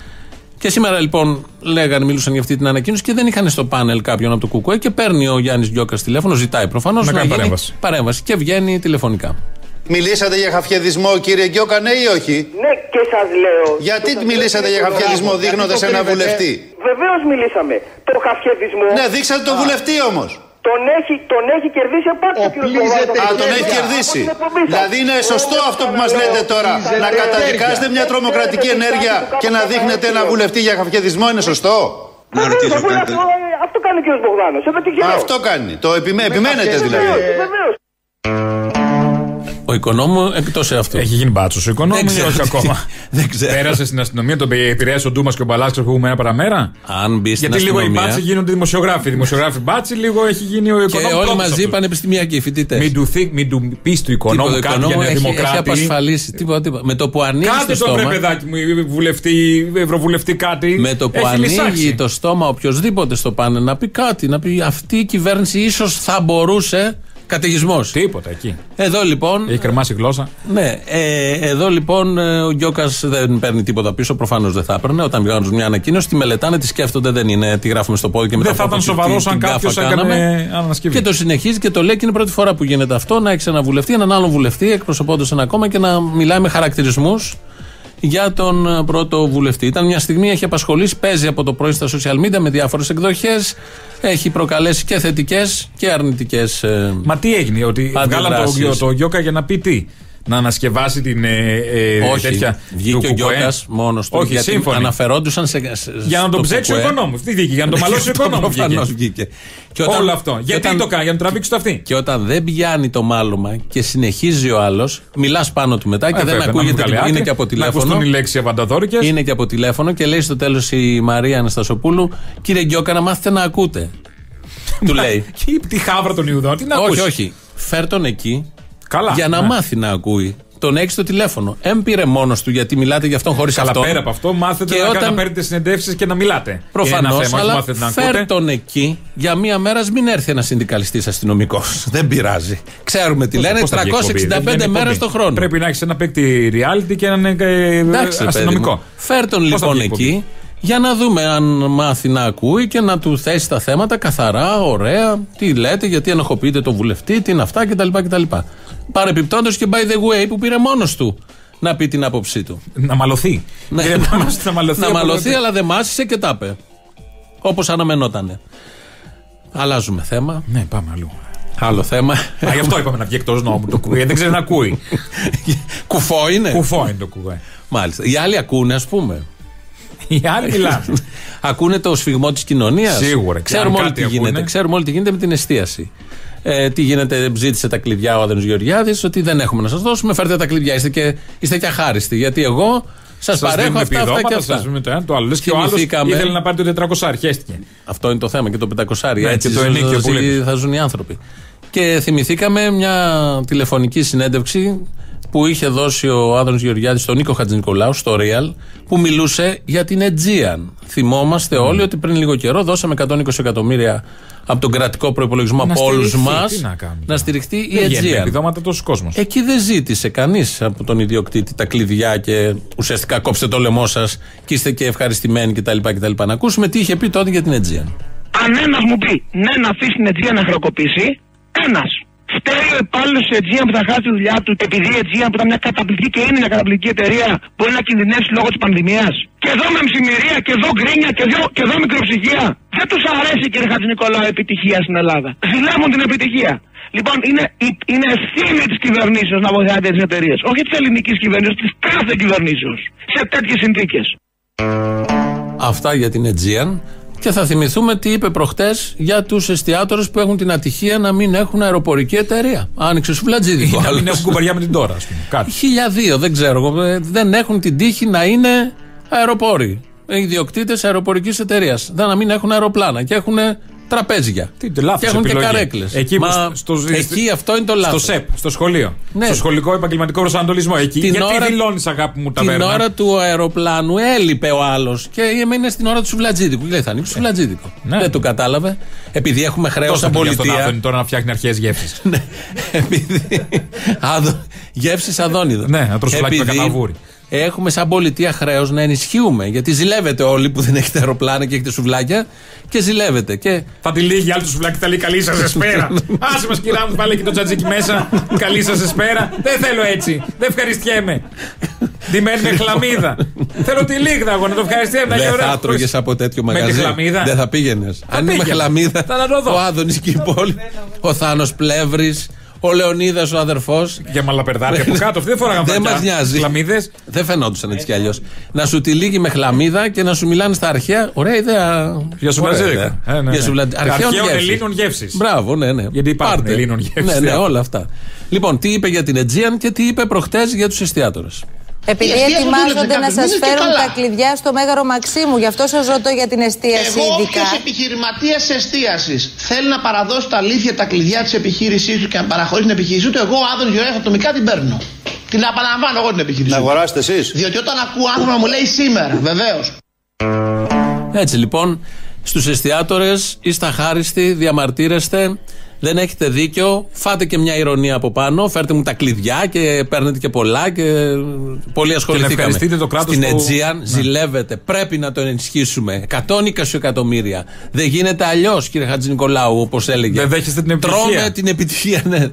Και σήμερα λοιπόν λέγανε, μιλούσαν για αυτή την ανακοίνωση και δεν είχαν στο πάνελ κάποιον από το Κουκουέ και παίρνει ο Γιάννης Γκιόκα τηλέφωνο, ζητάει προφανώς Να κάνει γίνει παρέμβαση. παρέμβαση και βγαίνει τηλεφωνικά. Μιλήσατε για χαφιεδισμό, κύριε Γκιόκα, ναι ή όχι; Ναι, και σας λέω. Γιατί μιλήσατε για χαφιεδισμό δείχνοντας ένα βουλευτή. Βεβαίως μιλήσαμε. Το χαφιεδισμό. Ναι, δείξατε τον βουλευτή όμως. Τον έχει, τον έχει κερδίσει επάνω ο κύριος Παπαδόπουλος. Α, τον έχει κερδίσει. Από την εκπομπή σας. Δηλαδή είναι σωστό Όπως αυτό το που μας λέω. λέτε τώρα. Να καταδικάσετε μια τρομοκρατική ενέργεια και να δείχνετε ένα βουλευτή για χαφιεδισμό είναι σωστό; Βεβαίως, αφού είναι αυτό, αυτό κάνει ο κύριος Μπογδάνος. Εδώ τι ξέρω. Αυτό κάνει. Το επιμέ- επιμένετε δηλαδή. Βεβαίως. Ο οικονόμου εκτός αυτού. Έχει γίνει μπάτσος ο οικονόμου Δεν ή ξέρω όχι τι- ακόμα; δεν ξέρω. Πέρασε στην αστυνομία, τον επηρέασε ο Ντούμας και ο Μπαλάσκο που έχουμε ένα παραμέρα; Αν μπει στην Γιατί λίγο οι αστυνομία. μπάτσοι γίνονται δημοσιογράφοι. Οι δημοσιογράφοι μπάτσοι, λίγο έχει γίνει ο Και οικονόμου. όλοι πρώτος μαζί αυτός. πανεπιστημιακοί φοιτητές. Μην του, θυ- μην του πεις του οικονόμου Τίποτα, κάτι για οικονόμου ένα έχει, έχει δημοκράτη. απασφαλίσει. Τίποτα, τίποτα. Με το που ανοίγεις Κάντε το τον βρε στόμα. παιδάκι μου, η βουλευτή, ευρωβουλευτή κάτι. Με το που έχει ανοίγει λυσάξει. το στόμα οποιοδήποτε στο πάνελ να πει κάτι, να πει αυτή η κυβέρνηση ίσως θα μπορούσε. Καταιγισμός. Τίποτα εκεί. Εδώ λοιπόν. Έχει κρεμάσει γλώσσα. Ναι, ε, εδώ λοιπόν ε, ο Γκιόκα δεν παίρνει τίποτα πίσω. Προφανώς δεν θα έπαιρνε. Όταν βγάζουν μια ανακοίνωση, τη μελετάνε, τη σκέφτονται, δεν είναι. Τη γράφουμε στο πόδι και μετά. Δεν θα ήταν σοβαρό αν κάποιος έκανε ανασκευή. Και το συνεχίζει και το λέει και είναι η πρώτη φορά που γίνεται αυτό. Να έχει ένα βουλευτή, έναν άλλον βουλευτή, εκπροσωπώντας ένα κόμμα και να μιλάει με χαρακτηρισμούς για τον ε, πρώτο βουλευτή. Ήταν μια στιγμή, έχει απασχολήσει, παίζει από το πρωί στα social media με διάφορες εκδοχές. Έχει προκαλέσει και θετικές και αρνητικές. Μα τι έγινε, ότι βγάλαν το, το Γιώκα για να πει τι; Να ανασκευάσει την ε, ε, Όχι, τέτοια. βγήκε του ο Κουκουέ. Γιώκα μόνος του. Όχι, γιατί σύμφωνοι. Αναφερόντουσαν σε. σε- Για να τον στο ψέξει ο Κουκουέ. οικονόμου. Τι βγήκε, για να τον μαλώσει ο οικονόμου. Προφανώς βγήκε. Και όταν- Όλο αυτό. και Γιατί όταν- το κάνει, για να τον τραβήξει το αυτή. Και όταν δεν πιάνει το μάλωμα και συνεχίζει ο άλλος, μιλάς πάνω του μετά και Ε, δεν βέβαια, να ακούγεται. βγάλει τίποτα. άκρη, Είναι και από Να τηλέφωνο. ακουστούν οι λέξει αβανταδόρικες. Είναι και από τηλέφωνο και λέει στο τέλος η Μαρία Αναστασοπούλου, κύριε Γκιόκα, να μάθετε να ακούτε. του λέει. Και τη χάβρα των Ιουδών, τι να όχι, ακούσεις; όχι. Φέρ τον εκεί Καλά, για να ναι. μάθει να ακούει. Τον έχει στο τηλέφωνο. Εμ πήρε μόνος του γιατί μιλάτε για αυτόν χωρίς Καλά, αυτόν. πέρα από αυτό, μάθετε Και να, όταν- να παίρνετε συνεντεύξεις και να μιλάτε. Είναι Προφανώς, ένα θέμα, όχι αλλά μάθετε να φέρ ακούτε. τον εκεί για μία μέρα, ας μην έρθει ένας συνδικαλιστής αστυνομικός. Δεν πειράζει. Ξέρουμε τι λένε, Πώς θα βγει εκπομπή, δεν 365 είναι μέρε εκπομπή. το χρόνο. Πρέπει να έχεις ένα παίκτη reality και έναν ε, Εντάξει, ρε παιδί αστυνομικό. μου. Φέρ τον Πώς θα λοιπόν βγει εκπομπή; εκεί Για να δούμε αν μάθει να ακούει και να του θέσει τα θέματα καθαρά, ωραία, τι λέτε, γιατί ενοχοποιείτε το βουλευτή, τι είναι αυτά κτλ. κτλ. Παρεπιπτόντως και by the way που πήρε μόνος του να πει την άποψή του. Να μαλωθεί. Ναι, Κύριε Πάνος, να μαλωθεί. να από μαλωθεί, τότε. αλλά δεν μάσησε και τα είπε. Όπως αναμενότανε. Αλλάζουμε θέμα. Ναι, πάμε αλλού. Άλλο θέμα. Α, γι' αυτό είπαμε να βγει εκτός νόμου το κουβέ. Δεν ξέρει να ακούει. Κουφό είναι. Κουφό είναι το κουβέ. Μάλιστα. Οι άλλοι ακούνε, ας πούμε. Οι άλλοι μιλάνε. ακούνε το σφιγμό της κοινωνίας. Σίγουρα. Ξέρουμε Αν όλοι κάτι τι γίνεται. ακούνε. Ξέρουμε όλοι τι γίνεται με την εστίαση. Ε, τι γίνεται, ζήτησε τα κλειδιά ο Άδενος Γεωργιάδης, ότι δεν έχουμε να σας δώσουμε. Φέρτε τα κλειδιά. Είστε και, είστε και αχάριστοι. Γιατί εγώ σας Σας παρέχω δίνουν αυτά, αυτά και επιδόματα, αυτά. σας δίνουν το ένα το άλλο. Λες και ο άλλος Θυμηθήκαμε- ήθελε να πάρει το 400, αρχέστηκε. Αυτό είναι το θέμα και το 500. Ναι, έτσι και το ζω- ενίκιο που ζει- λέτε. θα ζουν οι άνθρωποι. Και θυμηθήκαμε μια τηλεφωνική συνέντευξη που είχε δώσει ο Άδωνο Γεωργιάδης στον Νίκο Χατζηνικολάου στο Real που μιλούσε για την Aegean. Θυμόμαστε όλοι ότι πριν λίγο καιρό δώσαμε 120 εκατομμύρια από τον κρατικό προπολογισμό Να από όλους στηριχθεί, μας τι να κάνουμε; να στηριχτεί η Δεν βγαίνει με Aegean. επιδόματα τόσος κόσμος. Εκεί δεν ζήτησε κανείς από τον ιδιοκτήτη τα κλειδιά και ουσιαστικά κόψτε το λαιμό σας και είστε και ευχαριστημένοι κτλ. κτλ. Να ακούσουμε τι είχε πει τότε για την Aegean. Αν ένας μου πει ναι, να αφήσει την Αιτζία να χρεοκοπήσει, ένας. Φταίει ο υπάλληλος τη Αιτζία που θα χάσει τη δουλειά του, επειδή η Αιτζία που ήταν μια καταπληκτική και είναι μια καταπληκτική εταιρεία μπορεί να κινδυνεύσει λόγω της πανδημίας. Και εδώ με ψημυρία, και εδώ γκρίνια, και εδώ, και εδώ μικροψυχία. Δεν τους αρέσει, κύριε Χατζη Νικολάου, η επιτυχία στην Ελλάδα. Ζηλεύουν την επιτυχία. Λοιπόν, είναι, η- είναι ευθύνη της κυβερνήσεως να βοηθάει τι εταιρείες. Όχι της ελληνικής κυβερνήσεω, της κάθε κυβερνήσεως. Σε τέτοιες συνθήκες. Αυτά για την Aegean. Και θα θυμηθούμε τι είπε προχτές για τους εστιατόρες που έχουν την ατυχία να μην έχουν αεροπορική εταιρεία. Άνοιξε σουβλατζίδικο. Ή να μην άλλος. έχουν κουμπαριά με την τώρα, ας πούμε. Κάτι. Χίλια δύο, δεν ξέρω. εγώ. Ε, Δεν έχουν την τύχη να είναι αεροπόροι. Ιδιοκτήτες αεροπορικής εταιρείας. Δεν να μην έχουν αεροπλάνα και έχουν τραπέζια. Τι, λάθος και έχουν επιλογή. και καρέκλες. Εκεί, που στο, εκεί αυτό είναι το λάθος. Στο ΣΕΠ, στο σχολείο. Ναι. Στο σχολικό επαγγελματικό προσανατολισμό. Εκεί. Την Γιατί ώρα- δηλώνεις αγάπη μου τα Την βέρνα; ώρα του αεροπλάνου έλειπε ο άλλος και έμεινε στην ώρα του σουβλατζίδικου. Λέει θα ανοίξει σουβλατζίδικο. Δεν το κατάλαβε. Επειδή έχουμε χρέος Τόσο σαν δουλειά στον πολιτεία. Άδωνη τώρα να φτιάχνει αρχαίε γεύσει. Γεύσει αδόνιδο. Ναι, να τρως σουβλάκι με καναβούρι. Έχουμε σαν πολιτεία χρέος να ενισχύουμε. Γιατί ζηλεύετε όλοι που δεν έχετε αεροπλάνα και έχετε σουβλάκια και ζηλεύετε. Και Θα τη λύγει άλλη του σουβλάκι, θα λέει καλή σας εσπέρα. Άσε μα, κυρά μου, βάλε και το τζατζίκι μέσα. Καλή σας εσπέρα. Δεν θέλω έτσι. Δεν ευχαριστιέμαι. Ντυμένη με χλαμίδα. θέλω τη λίγδα εγώ να το ευχαριστιέμαι. να έχει δεν ωραία θα έτρωγε από τέτοιο Με τη μαγαζί. χλαμίδα; Δεν θα πήγαινες. Αν είναι με πήγαινα. χλαμίδα, Θα να το δω. ο Άδωνης και η πόλη, ο Θάνος Πλεύρης, ο Λεωνίδας ο αδερφός. Για μαλαπερδάκια από κάτω. Αυτοί δεν φοράγαν Δεν φατιά. μας νοιάζει. Χλαμίδες. Δεν φαινόντουσαν έτσι κι αλλιώς. Να σου τη λύγει με χλαμίδα και να σου μιλάνε στα αρχαία. Ωραία ιδέα. Για Ωραία σουβλατζίδικα. ιδέα. Ε, ναι, Για ναι. σουβλατζ- Αρχαίων αρχαίων γεύσης. Ελλήνων γεύσεις. Μπράβο, ναι, ναι. Γιατί υπάρχουν Πάρτε. Ελλήνων γεύσεις. Ναι, ναι, όλα αυτά. Λοιπόν, τι είπε για την Aegean και τι είπε προχτές για τους εστιατόρες. Επειδή Η εστίαση ετοιμάζονται δούλεψε να κάποιος, σας μην είναι και φέρουν καλά. τα κλειδιά στο Μέγαρο Μαξίμου, γι' αυτό σας ρωτώ για την εστίαση Εγώ ειδικά. όποιο επιχειρηματίας εστίασης θέλει να παραδώσει τα αλήθεια, τα κλειδιά της επιχείρησής του και να παραχωρήσει την επιχείρησή του, εγώ Άδων Γεωργία ατομικά την παίρνω. Την επαναλαμβάνω εγώ την επιχείρησή Να του. αγοράσετε εσείς. Διότι όταν ακούω άνθρωπο να μου λέει σήμερα, βεβαίως. Έτσι λοιπόν, στους εστιατόρε είστε αχάριστοι, διαμαρτύρεστε, δεν έχετε δίκιο. Φάτε και μια ηρωνία από πάνω, φέρτε μου τα κλειδιά και παίρνετε και πολλά και πολύ ασχοληθήκαμε. ευχαριστείτε το κράτος Στην που- Aegean Ναι. ζηλεύετε. Πρέπει να το ενισχύσουμε. 120 εκατομμύρια. Δεν γίνεται αλλιώς, κύριε Χατζη Νικολάου, όπως έλεγε. Δεν δέχεστε την επιτυχία. Τρώμε την επιτυχία, ναι.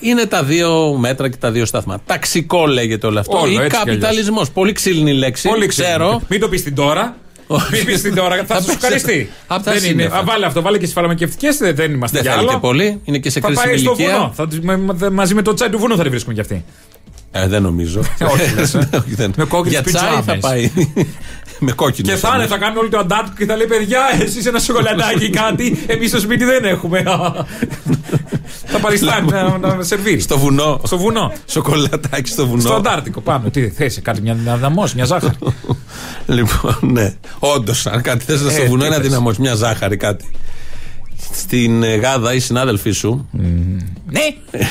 Είναι τα δύο μέτρα και τα δύο σταθμά. Ταξικό λέγεται όλο αυτό. Όλο, Ή έτσι κι αλλιώς. καπιταλισμός. Πολύ ξύλινη λέξη. Πολύ ξέρω. ξέρω. Μην το πεις την τώρα. Μην πεις την τώρα, θα Απ' σου τα- ευχαριστεί. απ' τα Δεν είναι. σύννεφα. Α, Βάλε αυτό, βάλε και στις φαρμακευτικέ, δεν είμαστε Δεν για θέλει άλλο. και πολύ. Είναι και σε Θα κρίσιμη πάει στο ηλικία. βουνό. Θα τους- με- με- μαζί με το τσάι του βουνού θα τη βρίσκουν κι αυτοί. Ε, δεν νομίζω. Όχι, λες, ε. Όχι, δεν. Με κόκκινες Για τσάι θα πιτζάμες. πάει. με κόκκινο. Και θα είναι, θα κάνουν όλοι το αντάρτικο και θα λέει παιδιά, εσείς ένα σοκολατάκι κάτι, εμείς στο σπίτι δεν έχουμε. θα παριστάνει να, να σερβίρει. Στο βουνό. Στο βουνό. Σοκολατάκι στο βουνό. Στο αντάρτικο πάνω. Τι θες, κάτι, μια δυναμώσει, μια ζάχαρη. Λοιπόν, ναι. Όντως, αν κάτι θες στο Ε, βουνό τι είναι θες. αδυναμό. Μια ζάχαρη κάτι. Στην ε, Γάδα, οι συνάδελφοί σου. Ναι,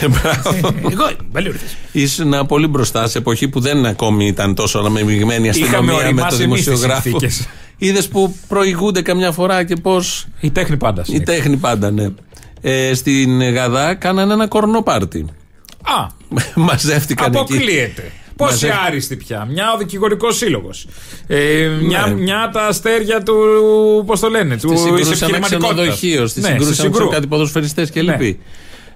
Μπράβο. εγώ πολύ ωραία. Ήσουν πολύ μπροστά σε εποχή που δεν ακόμη ήταν τόσο αναμειγμένη η Είχαμε αστυνομία με οριμάσει το εμείς τις δημοσιογράφο. συνθήκες. Είδες που προηγούνται καμιά φορά και πώ. Η τέχνη πάντα. Η τέχνη πάντα, ναι. Ε, στην Γαδά κάνανε ένα κορνό πάρτι. Α, Μαζεύτηκαν εκεί. αποκλείεται. Πόσοι Μαζεύει- άριστοι πια. Μια ο δικηγορικός σύλλογος. Ε, μια, Ναι. μια τα αστέρια του. Πώς το λένε, του Στη συγκρούσα με επιχειρηματικότητας. ξενοδοχείο, στη Ναι, συγκρούσα στη με του συγκρού. κάτι ποδοσφαιριστές και Ναι. λοιποί.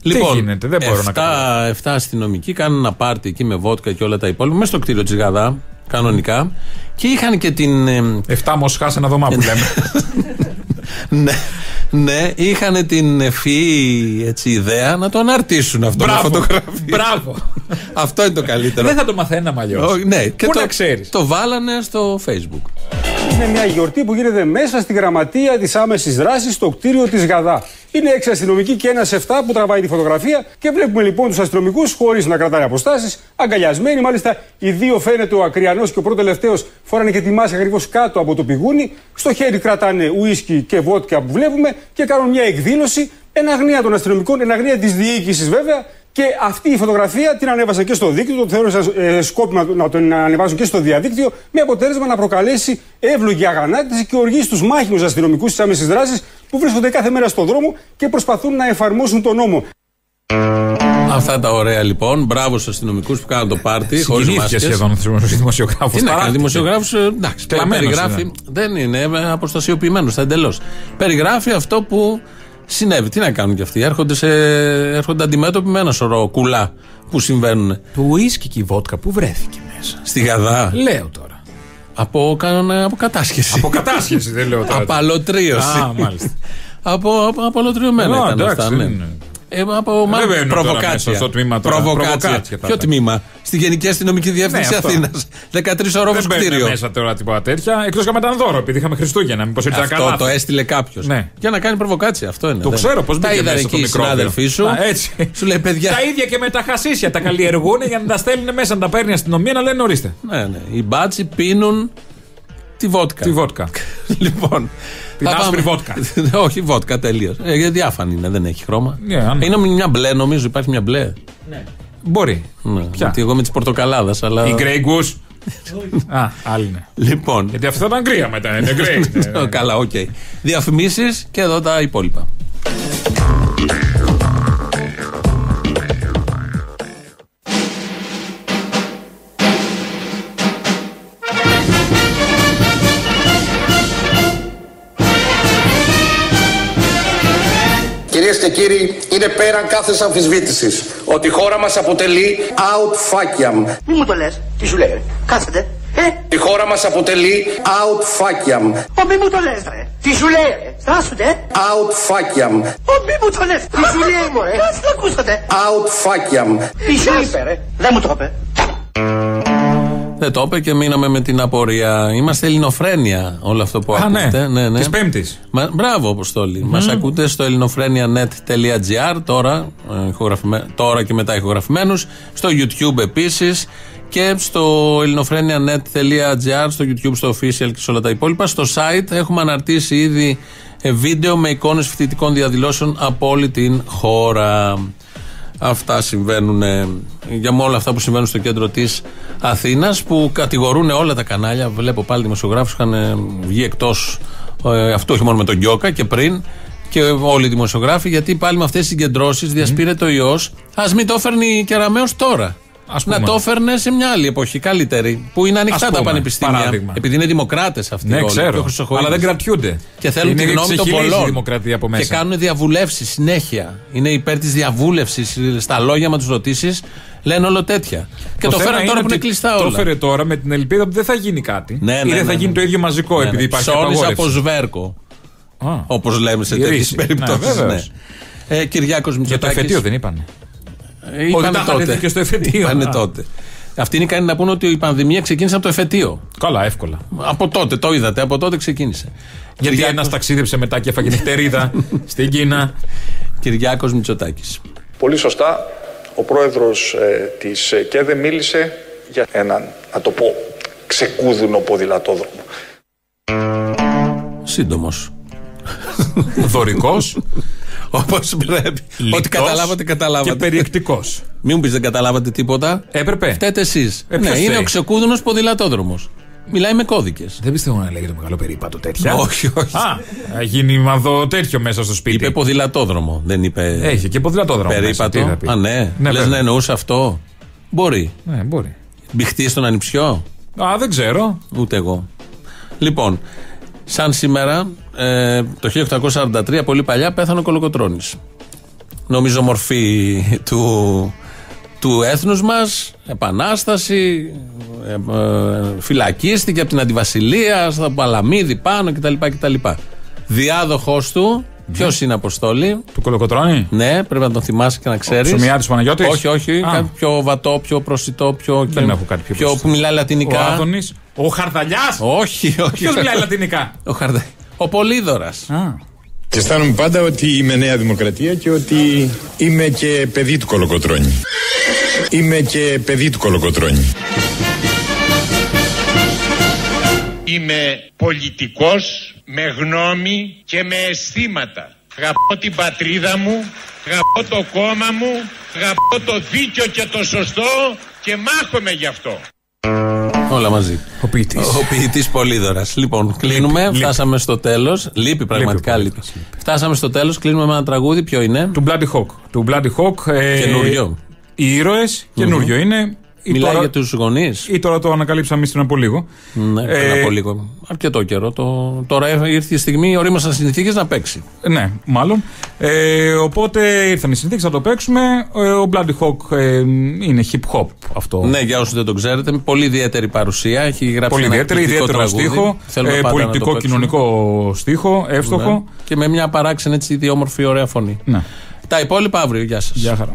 Τι γίνεται, δεν μπορώ να 7, 7 αστυνομικοί κάνουν ένα πάρτι εκεί με βότκα και όλα τα υπόλοιπα, μέσα στο κτίριο τη Γαδά, κανονικά. Και είχαν και την. ε, 7 μοσχάς σε ένα δωμά που λέμε. ναι, ναι, είχαν την ευφυή έτσι, ιδέα να το αναρτήσουν αυτό με Μπράβο. φωτογραφία. Μπράβο. Αυτό είναι το καλύτερο. Δεν θα το μαθαίναμε αλλιώ. Όχι, ναι, και Πού το, να ξέρεις. το βάλανε στο facebook. Είναι μια γιορτή που γίνεται μέσα στη γραμματεία της άμεσης δράσης στο κτίριο της Γαδά. Είναι έξι αστυνομικοί και ένας 7 που τραβάει τη φωτογραφία και βλέπουμε λοιπόν τους αστυνομικούς χωρίς να κρατάνε αποστάσεις, αγκαλιασμένοι. Μάλιστα, οι δύο φαίνεται ο Ακριανός και ο πρώτο τελευταίο φοράνε και τη μάσκα ακριβώς κάτω από το πηγούνι. Στο χέρι κρατάνε ουίσκι και βότκα που βλέπουμε και κάνουν μια εκδήλωση εν αγνία των αστυνομικών, εν αγνία της διοίκησης βέβαια. Και αυτή η φωτογραφία την ανέβασα και στο δίκτυο, το θεώρησα ε, σκόπιμα να την ανεβάσουν και στο διαδίκτυο, με αποτέλεσμα να προκαλέσει εύλογη αγανάκτηση και οργή στους μάχημους αστυνομικούς της άμεσης δράσης που βρίσκονται κάθε μέρα στον δρόμο και προσπαθούν να εφαρμόσουν τον νόμο. Αυτά τα ωραία λοιπόν. Μπράβο στους αστυνομικούς που κάνουν το πάρτι. χωρίς Συγκινήθηκε μάσκες. σχεδόν ο δημοσιογράφος. Τι να κάνει, δημοσιογράφος, εντάξει, Κλαμμένος περιγράφει. είναι. Δεν είναι, είναι αποστασιοποιημένος εντελώς. Περιγράφει αυτό που συνέβη. Τι να κάνουν κι αυτοί. Έρχονται, σε, έρχονται αντιμέτωποι με ένα σωρό κουλά που συμβαίνουν. Το ουίσκι και η βότκα που βρέθηκε μέσα. Στη Γαδά. Λέω τώρα. Από, κανόνα, από κατάσχεση. Από κατάσχεση δεν λέω τώρα. Από αλωτρίωση. Α, μάλιστα. από, από, από αλωτριωμένα Α, ήταν εντάξει, αυτά. δεν ναι. είναι. Ε, από μάλλον μπαίνω τώρα προβοκάτσια. μέσα στο τμήμα τώρα. Προβοκάτσια. Προβοκάτσια θα Ποιο ήταν. τμήμα; Στη Γενική Αστυνομική Διεύθυνση Ναι, αυτό. Αθήνας. 13 ορόφο Δεν μπαίνουν κτίριο. μέσα τώρα τίποτα τέτοια. Εκτός και με ήταν δώρο, επειδή είχαμε Χριστούγεννα. Μήπως έτσι Αυτό καλά. το έστειλε κάποιος. Ναι. Για να κάνει προβοκάτσια. Αυτό είναι. Το Δεν- ξέρω πώς Τα μπήκε είδαν μέσα εκεί το οι μικρόβιο. συνάδελφοί σου. Α, έτσι. Σου λέει παιδιά. Τα ίδια και με τα χασίσια τα καλλιεργούν για να τα στέλνουν μέσα, να τα παίρνει η αστυνομία να λένε ορίστε. Ναι, ναι. Οι μπάτσι πίνουν τη βότκα. Τη βότκα. λοιπόν. Την θα άσπρη πάμε- βότκα. Όχι, βότκα τελείως. Ε, γιατί διάφανη είναι, δεν έχει χρώμα. Ναι, αν- Είναι μια μπλε, νομίζω. Υπάρχει μια μπλε. Μπορεί. Ναι, γιατί εγώ με της Πορτοκαλάδας, αλλά. Η Grey Goose. Α, άλλη είναι. Λοιπόν. Γιατί αυτό ήταν κρύα μετά. Είναι Grey. Ναι, ναι. Καλά, οκ. Διαφημίσεις και εδώ τα υπόλοιπα. Και κύριοι, είναι πέραν κάθε αμφισβήτησης ότι η χώρα μας αποτελεί out faciam. Μη μου το λες. Τι σου λέει, ρε. Κάθετε. Ε, Η χώρα μας αποτελεί out faciam. ο μη μου το λες, ρε. Τι σου λέει, ρε. Στάσουνε. Out faciam. Ο μη μου το λες. Τι σου λέει, μωρέ. Ας το ακούσατε. Out faciam. Τι σου είπε, ρε. Δεν μου το είπε. Δεν το είπε και μείναμε με την απορία. Είμαστε ελληνοφρένια όλο αυτό που Α, ναι. ακούτε. Ναι, ναι. Της Πέμπτης. Μα, μπράβο, Αποστόλη. Μας ακούτε στο ελληνοφρένια.net.gr τώρα, ε, ηχογραφημέ- τώρα και μετά ηχογραφημένους, στο YouTube επίσης και στο ελληνοφρένια.net.gr, στο YouTube, στο official και σε όλα τα υπόλοιπα. Στο site έχουμε αναρτήσει ήδη ε, βίντεο με εικόνες φοιτητικών διαδηλώσεων από όλη την χώρα. Αυτά συμβαίνουν ε, για με όλα αυτά που συμβαίνουν στο κέντρο της Αθήνας που κατηγορούν όλα τα κανάλια. Βλέπω πάλι δημοσιογράφους είχαν ε, βγει εκτός αυτό όχι μόνο με τον Γκιόκα και πριν και όλοι οι δημοσιογράφοι γιατί πάλι με αυτές τις συγκεντρώσεις διασπείρεται ο ιός. Α μην το έφερνε η Κεραμαίο τώρα. Ας πούμε. να το έφερνε σε μια άλλη εποχή, καλύτερη, που είναι ανοιχτά Ας τα πούμε, πανεπιστήμια. παράδειγμα. Επειδή είναι δημοκράτες αυτοί Ναι, όλοι. ξέρω. και ο Χρυσοχοίδης. Αλλά δεν κρατιούνται. Και θέλουν Είναι τη γνώμη των ξεχυλίζει πολλών. η δημοκρατία από μέσα. Και κάνουν διαβουλεύσεις συνέχεια. Είναι υπέρ της διαβούλευσης. Στα λόγια, μα τους ρωτήσεις, λένε όλο τέτοια. Και το, θέμα φέραν τώρα που είναι ότι κλειστά Το όλα. έφερε τώρα με την ελπίδα ότι δεν θα γίνει κάτι. Ναι, ή ναι, δεν ναι, θα γίνει ναι. το ίδιο μαζικό Ναι, επειδή ναι. υπάρχει Ψώνεις απαγόρευση. από σβέρκο. Όπως λέμε σε Η τέτοιες ρίση. Ναι, περιπτώσεις. βεβαίως. Ε, Κυριάκος Για το Μητσοτάκης. εφετείο δεν είπαν. Είχαν τότε. δει και στο εφετείο. Είπανε Α. τότε. Αυτοί είναι ικανοί να πούνε ότι η πανδημία ξεκίνησε από το εφετείο. Καλά, εύκολα. Από τότε, το είδατε, από τότε ξεκίνησε. Γιατί Κυριάκος- ένας ταξίδεψε μετά και έφαγε νυχτερίδα στην Κίνα. Κυριάκος Μητσοτάκης. Πολύ σωστά, ο πρόεδρος ε, της ε, ΚΕΔΕ μίλησε για έναν, να το πω, ξεκούδουνο ποδηλατόδρομο. Σύντομος. Δωρικός. Όπως πρέπει. Ό,τι καταλάβατε, καταλάβατε. Και περιεκτικός. Μην μου πεις δεν καταλάβατε τίποτα. Έπρεπε. Φταίτε εσείς. Ε, ναι, ποιος είναι φταίει; ο ξεκούδουνος ποδηλατόδρομος. Μιλάει με κώδικες. Δεν πιστεύω να λέγεται μεγάλο περίπατο τέτοια. Όχι, όχι. Α, θα γίνει μαδό τέτοιο μέσα στο σπίτι. Είπε ποδηλατόδρομο. Δεν είπε. Έχει και ποδηλατόδρομο. μέσα, Περίπατο. τι θα πει. Α, ναι. Ναι, Λες βέβαια. να εννοούσε αυτό. Μπορεί. Ναι, μπορεί. Μπιχτή στον ανιψιό. Α, δεν ξέρω. Ούτε εγώ. Λοιπόν, σαν σήμερα, ε, το 1843, πολύ παλιά, πέθανε ο Κολοκοτρώνης. Νομίζω μορφή του, του έθνους μας, επανάσταση, ε, ε, φυλακίστηκε από την Αντιβασιλεία, στα Παλαμίδη πάνω κτλ. κτλ. Διάδοχος του, Ποιος είναι Αποστόλη; Του Κολοκοτρώνη; Ναι, πρέπει να τον θυμάσαι και να ξέρεις. Ψωμιάτη Παναγιώτης; Όχι, όχι. Α. Κάτι πιο βατό, πιο προσιτό, πιο. Δεν έχω κάτι πιο πιο προσιτό. που μιλάει λατινικά. Ο Άδωνης; Ο Χαρδαλιάς; Όχι, όχι. Ποιος μιλάει λατινικά; Ο, Χαρδα... ο Πολύδωρας. Και αισθάνομαι πάντα ότι είμαι Νέα Δημοκρατία και ότι είμαι και παιδί του Κολοκοτρώνη. Είμαι και παιδί του Κολοκοτρώνη. Είμαι πολιτικός με γνώμη και με αισθήματα. Αγαπώ την πατρίδα μου, αγαπώ το κόμμα μου, αγαπώ το δίκιο και το σωστό και μάχομαι γι' αυτό. Όλα μαζί. Ο ποιητής. Ο ποιητής Πολύδωρας. Λοιπόν, κλείνουμε. λείπει. Φτάσαμε στο τέλος. Λείπει πραγματικά πολύ, λείπει. Φτάσαμε στο τέλος. Κλείνουμε με ένα τραγούδι. Ποιο είναι; Του Bloody Hawk. Του Bloody Hawk. Ε, Καινούριο. Οι ήρωες. Καινούριο είναι. Ή Μιλάει τώρα- για τους γονείς. Ή τώρα το ανακαλύψαμε εμεί πριν από λίγο. Ναι, Ε, πριν από λίγο. Αρκετό καιρό. Το... Τώρα ήρθε η στιγμή, ορίμασαν συνθήκε να παίξει. Ναι, μάλλον. Ε, οπότε ήρθαν οι συνθήκες να το παίξουμε. Ε, ο Bloody Hawk ε, είναι hip hop αυτό. Ναι, για όσους δεν το ξέρετε, με πολύ ιδιαίτερη παρουσία. Έχει γράψει Πολύ ένα ιδιαίτερο, εκπληκτικό ιδιαίτερο τραγούδι. στίχο. Θέλουμε Ε, πάντα να το πολιτικό, παίξουμε. κοινωνικό στίχο, εύστοχο. Ναι. Και με μια παράξενη έτσι ιδιόμορφη ωραία φωνή. Ναι. Τα υπόλοιπα αύριο. Γεια σας. Γεια χαρά.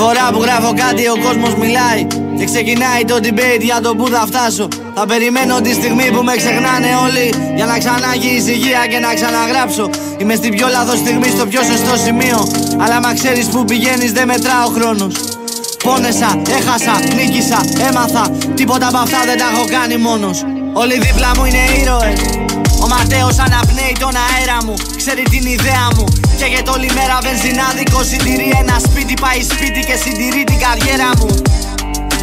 Φορά που γράφω κάτι ο κόσμος μιλάει. Και ξεκινάει το debate για το που θα φτάσω. Θα περιμένω τη στιγμή που με ξεχνάνε όλοι. Για να ξανά έχει ησυχία και να ξαναγράψω. Είμαι στην πιο λάθος στιγμή στο πιο σωστό σημείο. Αλλά μα ξέρεις που πηγαίνεις δεν μετρά ο χρόνος Πόνεσα, έχασα, νίκησα, έμαθα. Τίποτα από αυτά δεν τα έχω κάνει μόνος. Όλοι δίπλα μου είναι ήρωες. Ο Ματέος αναπνέει τον αέρα μου. Ξέρει την ιδέα μου Καίγεται όλη μέρα βενζινάδικο Συντηρεί ένα σπίτι. Πάει σπίτι και συντηρεί την καριέρα μου.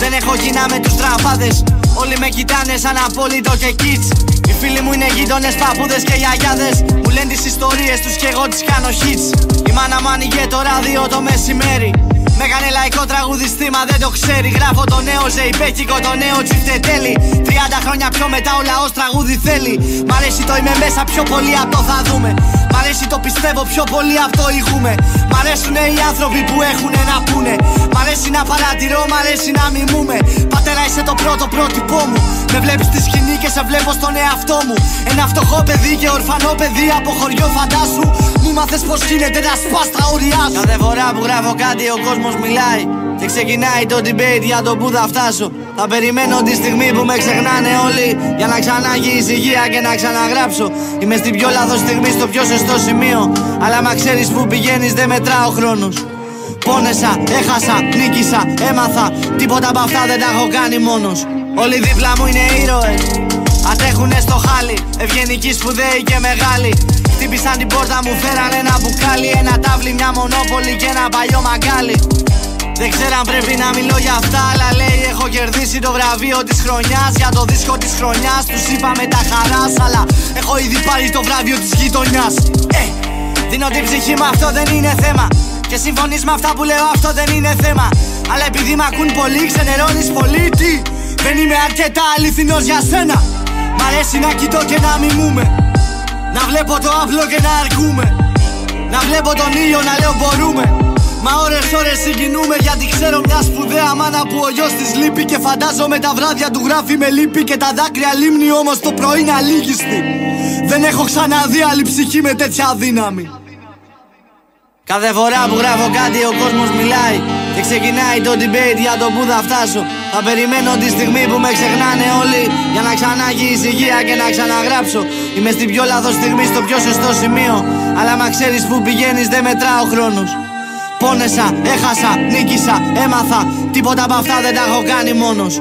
Δεν έχω κοινά με τους τραπάδες. Όλοι με κοιτάνε σαν απόλυτο και kids. Οι φίλοι μου είναι γείτονες, παππούδες και γιαγιάδες. Μου λένε τις ιστορίες τους και εγώ τις κάνω hits. Η μάνα μου άνοιγε το ράδιο το μεσημέρι με έκανε λαϊκό τραγουδιστή μα δεν το ξέρει. Γράφω το νέο ζεϊπέκικο, το νέο τσιφτετέλι 30 χρόνια πιο μετά ο λαός τραγούδι θέλει. Μ' αρέσει το είμαι μέσα πιο πολύ απ' το θα δούμε. Μ' αρέσει το πιστεύω πιο πολύ απ' το ηχούμε Μ' αρέσουνε οι άνθρωποι που έχουνε να πούνε. Μ' αρέσει να παρατηρώ, μ' αρέσει να μιμούμε. Πατέρα είσαι το πρώτο πρότυπό μου. Με βλέπεις στη σκηνή και σε βλέπω στον εαυτό μου. Ένα φτωχό παιδί και ορφανό παιδί από χωριό φαντάσου. Μου μάθες πως γίνεται να σπάς τα όρια σου. Κάθε φορά που γράφω κάτι ο κόσμος μιλάει Και ξεκινάει το debate για το που θα φτάσω. Θα περιμένω τη στιγμή που με ξεχνάνε όλοι Για να ξανά έχει ησυχία και να ξαναγράψω. Είμαι στην πιο λάθος στιγμή στο πιο σωστό σημείο. Αλλά μα ξέρεις που πηγαίνεις δεν μετρά ο χρόνος. Πόνεσα, έχασα, νίκησα, έμαθα. Τίποτα από αυτά δεν τα έχω κάνει μόνος. Όλοι δίπλα μου είναι ήρωες. Αντέχουνε στο χάλι Ευγενικοί, σπουδαίοι και μεγάλοι Χτύπησαν την πόρτα μου, φέραν ένα μπουκάλι Ένα τάβλι, μια μονόπολη και ένα παλιό μαγκάλι. Δεν ξέρω αν πρέπει να μιλώ για αυτά, αλλά λέει έχω κερδίσει το βραβείο της χρονιάς Για το δίσκο της χρονιάς, τους είπα με τα χαράς Αλλά έχω ήδη πάρει το βραβείο της γειτονιάς. Ε, δίνω την ψυχή μου, αυτό δεν είναι θέμα. Και συμφωνείς με αυτά που λέω, αυτό δεν είναι θέμα. Αλλά επειδή μ' ακούν πολύ, ξενερώνεις πολύ Τι, δεν είμαι αρκετά αληθινός για σένα. Μ' αρέσει να κοιτώ και να μιμούμε Να βλέπω το άπλο και να αρκούμε. Να βλέπω τον ήλιο να λέω μπορούμε. Μα ώρες ώρες συγκινούμε γιατί ξέρω μια σπουδαία μάνα που ο γιος της λείπει Και φαντάζομαι τα βράδια του γράφει με λύπη και τα δάκρυα λίμνη όμως το πρωί να λύγιστη Δεν έχω ξαναδεί άλλη ψυχή με τέτοια δύναμη Κάθε φορά που γράφω κάτι ο κόσμος μιλάει. Και ξεκινάει το debate για το που θα φτάσω. Θα περιμένω τη στιγμή που με ξεχνάνε όλοι Για να ξανά έχει ησυχία και να ξαναγράψω. Είμαι στην πιο λάθος στιγμή στο πιο σωστό σημείο. Αλλά μα ξέρεις που πηγαίνεις δεν μετρά ο χρόνος. Πόνεσα, έχασα, νίκησα, έμαθα. Τίποτα από αυτά δεν τα έχω κάνει μόνος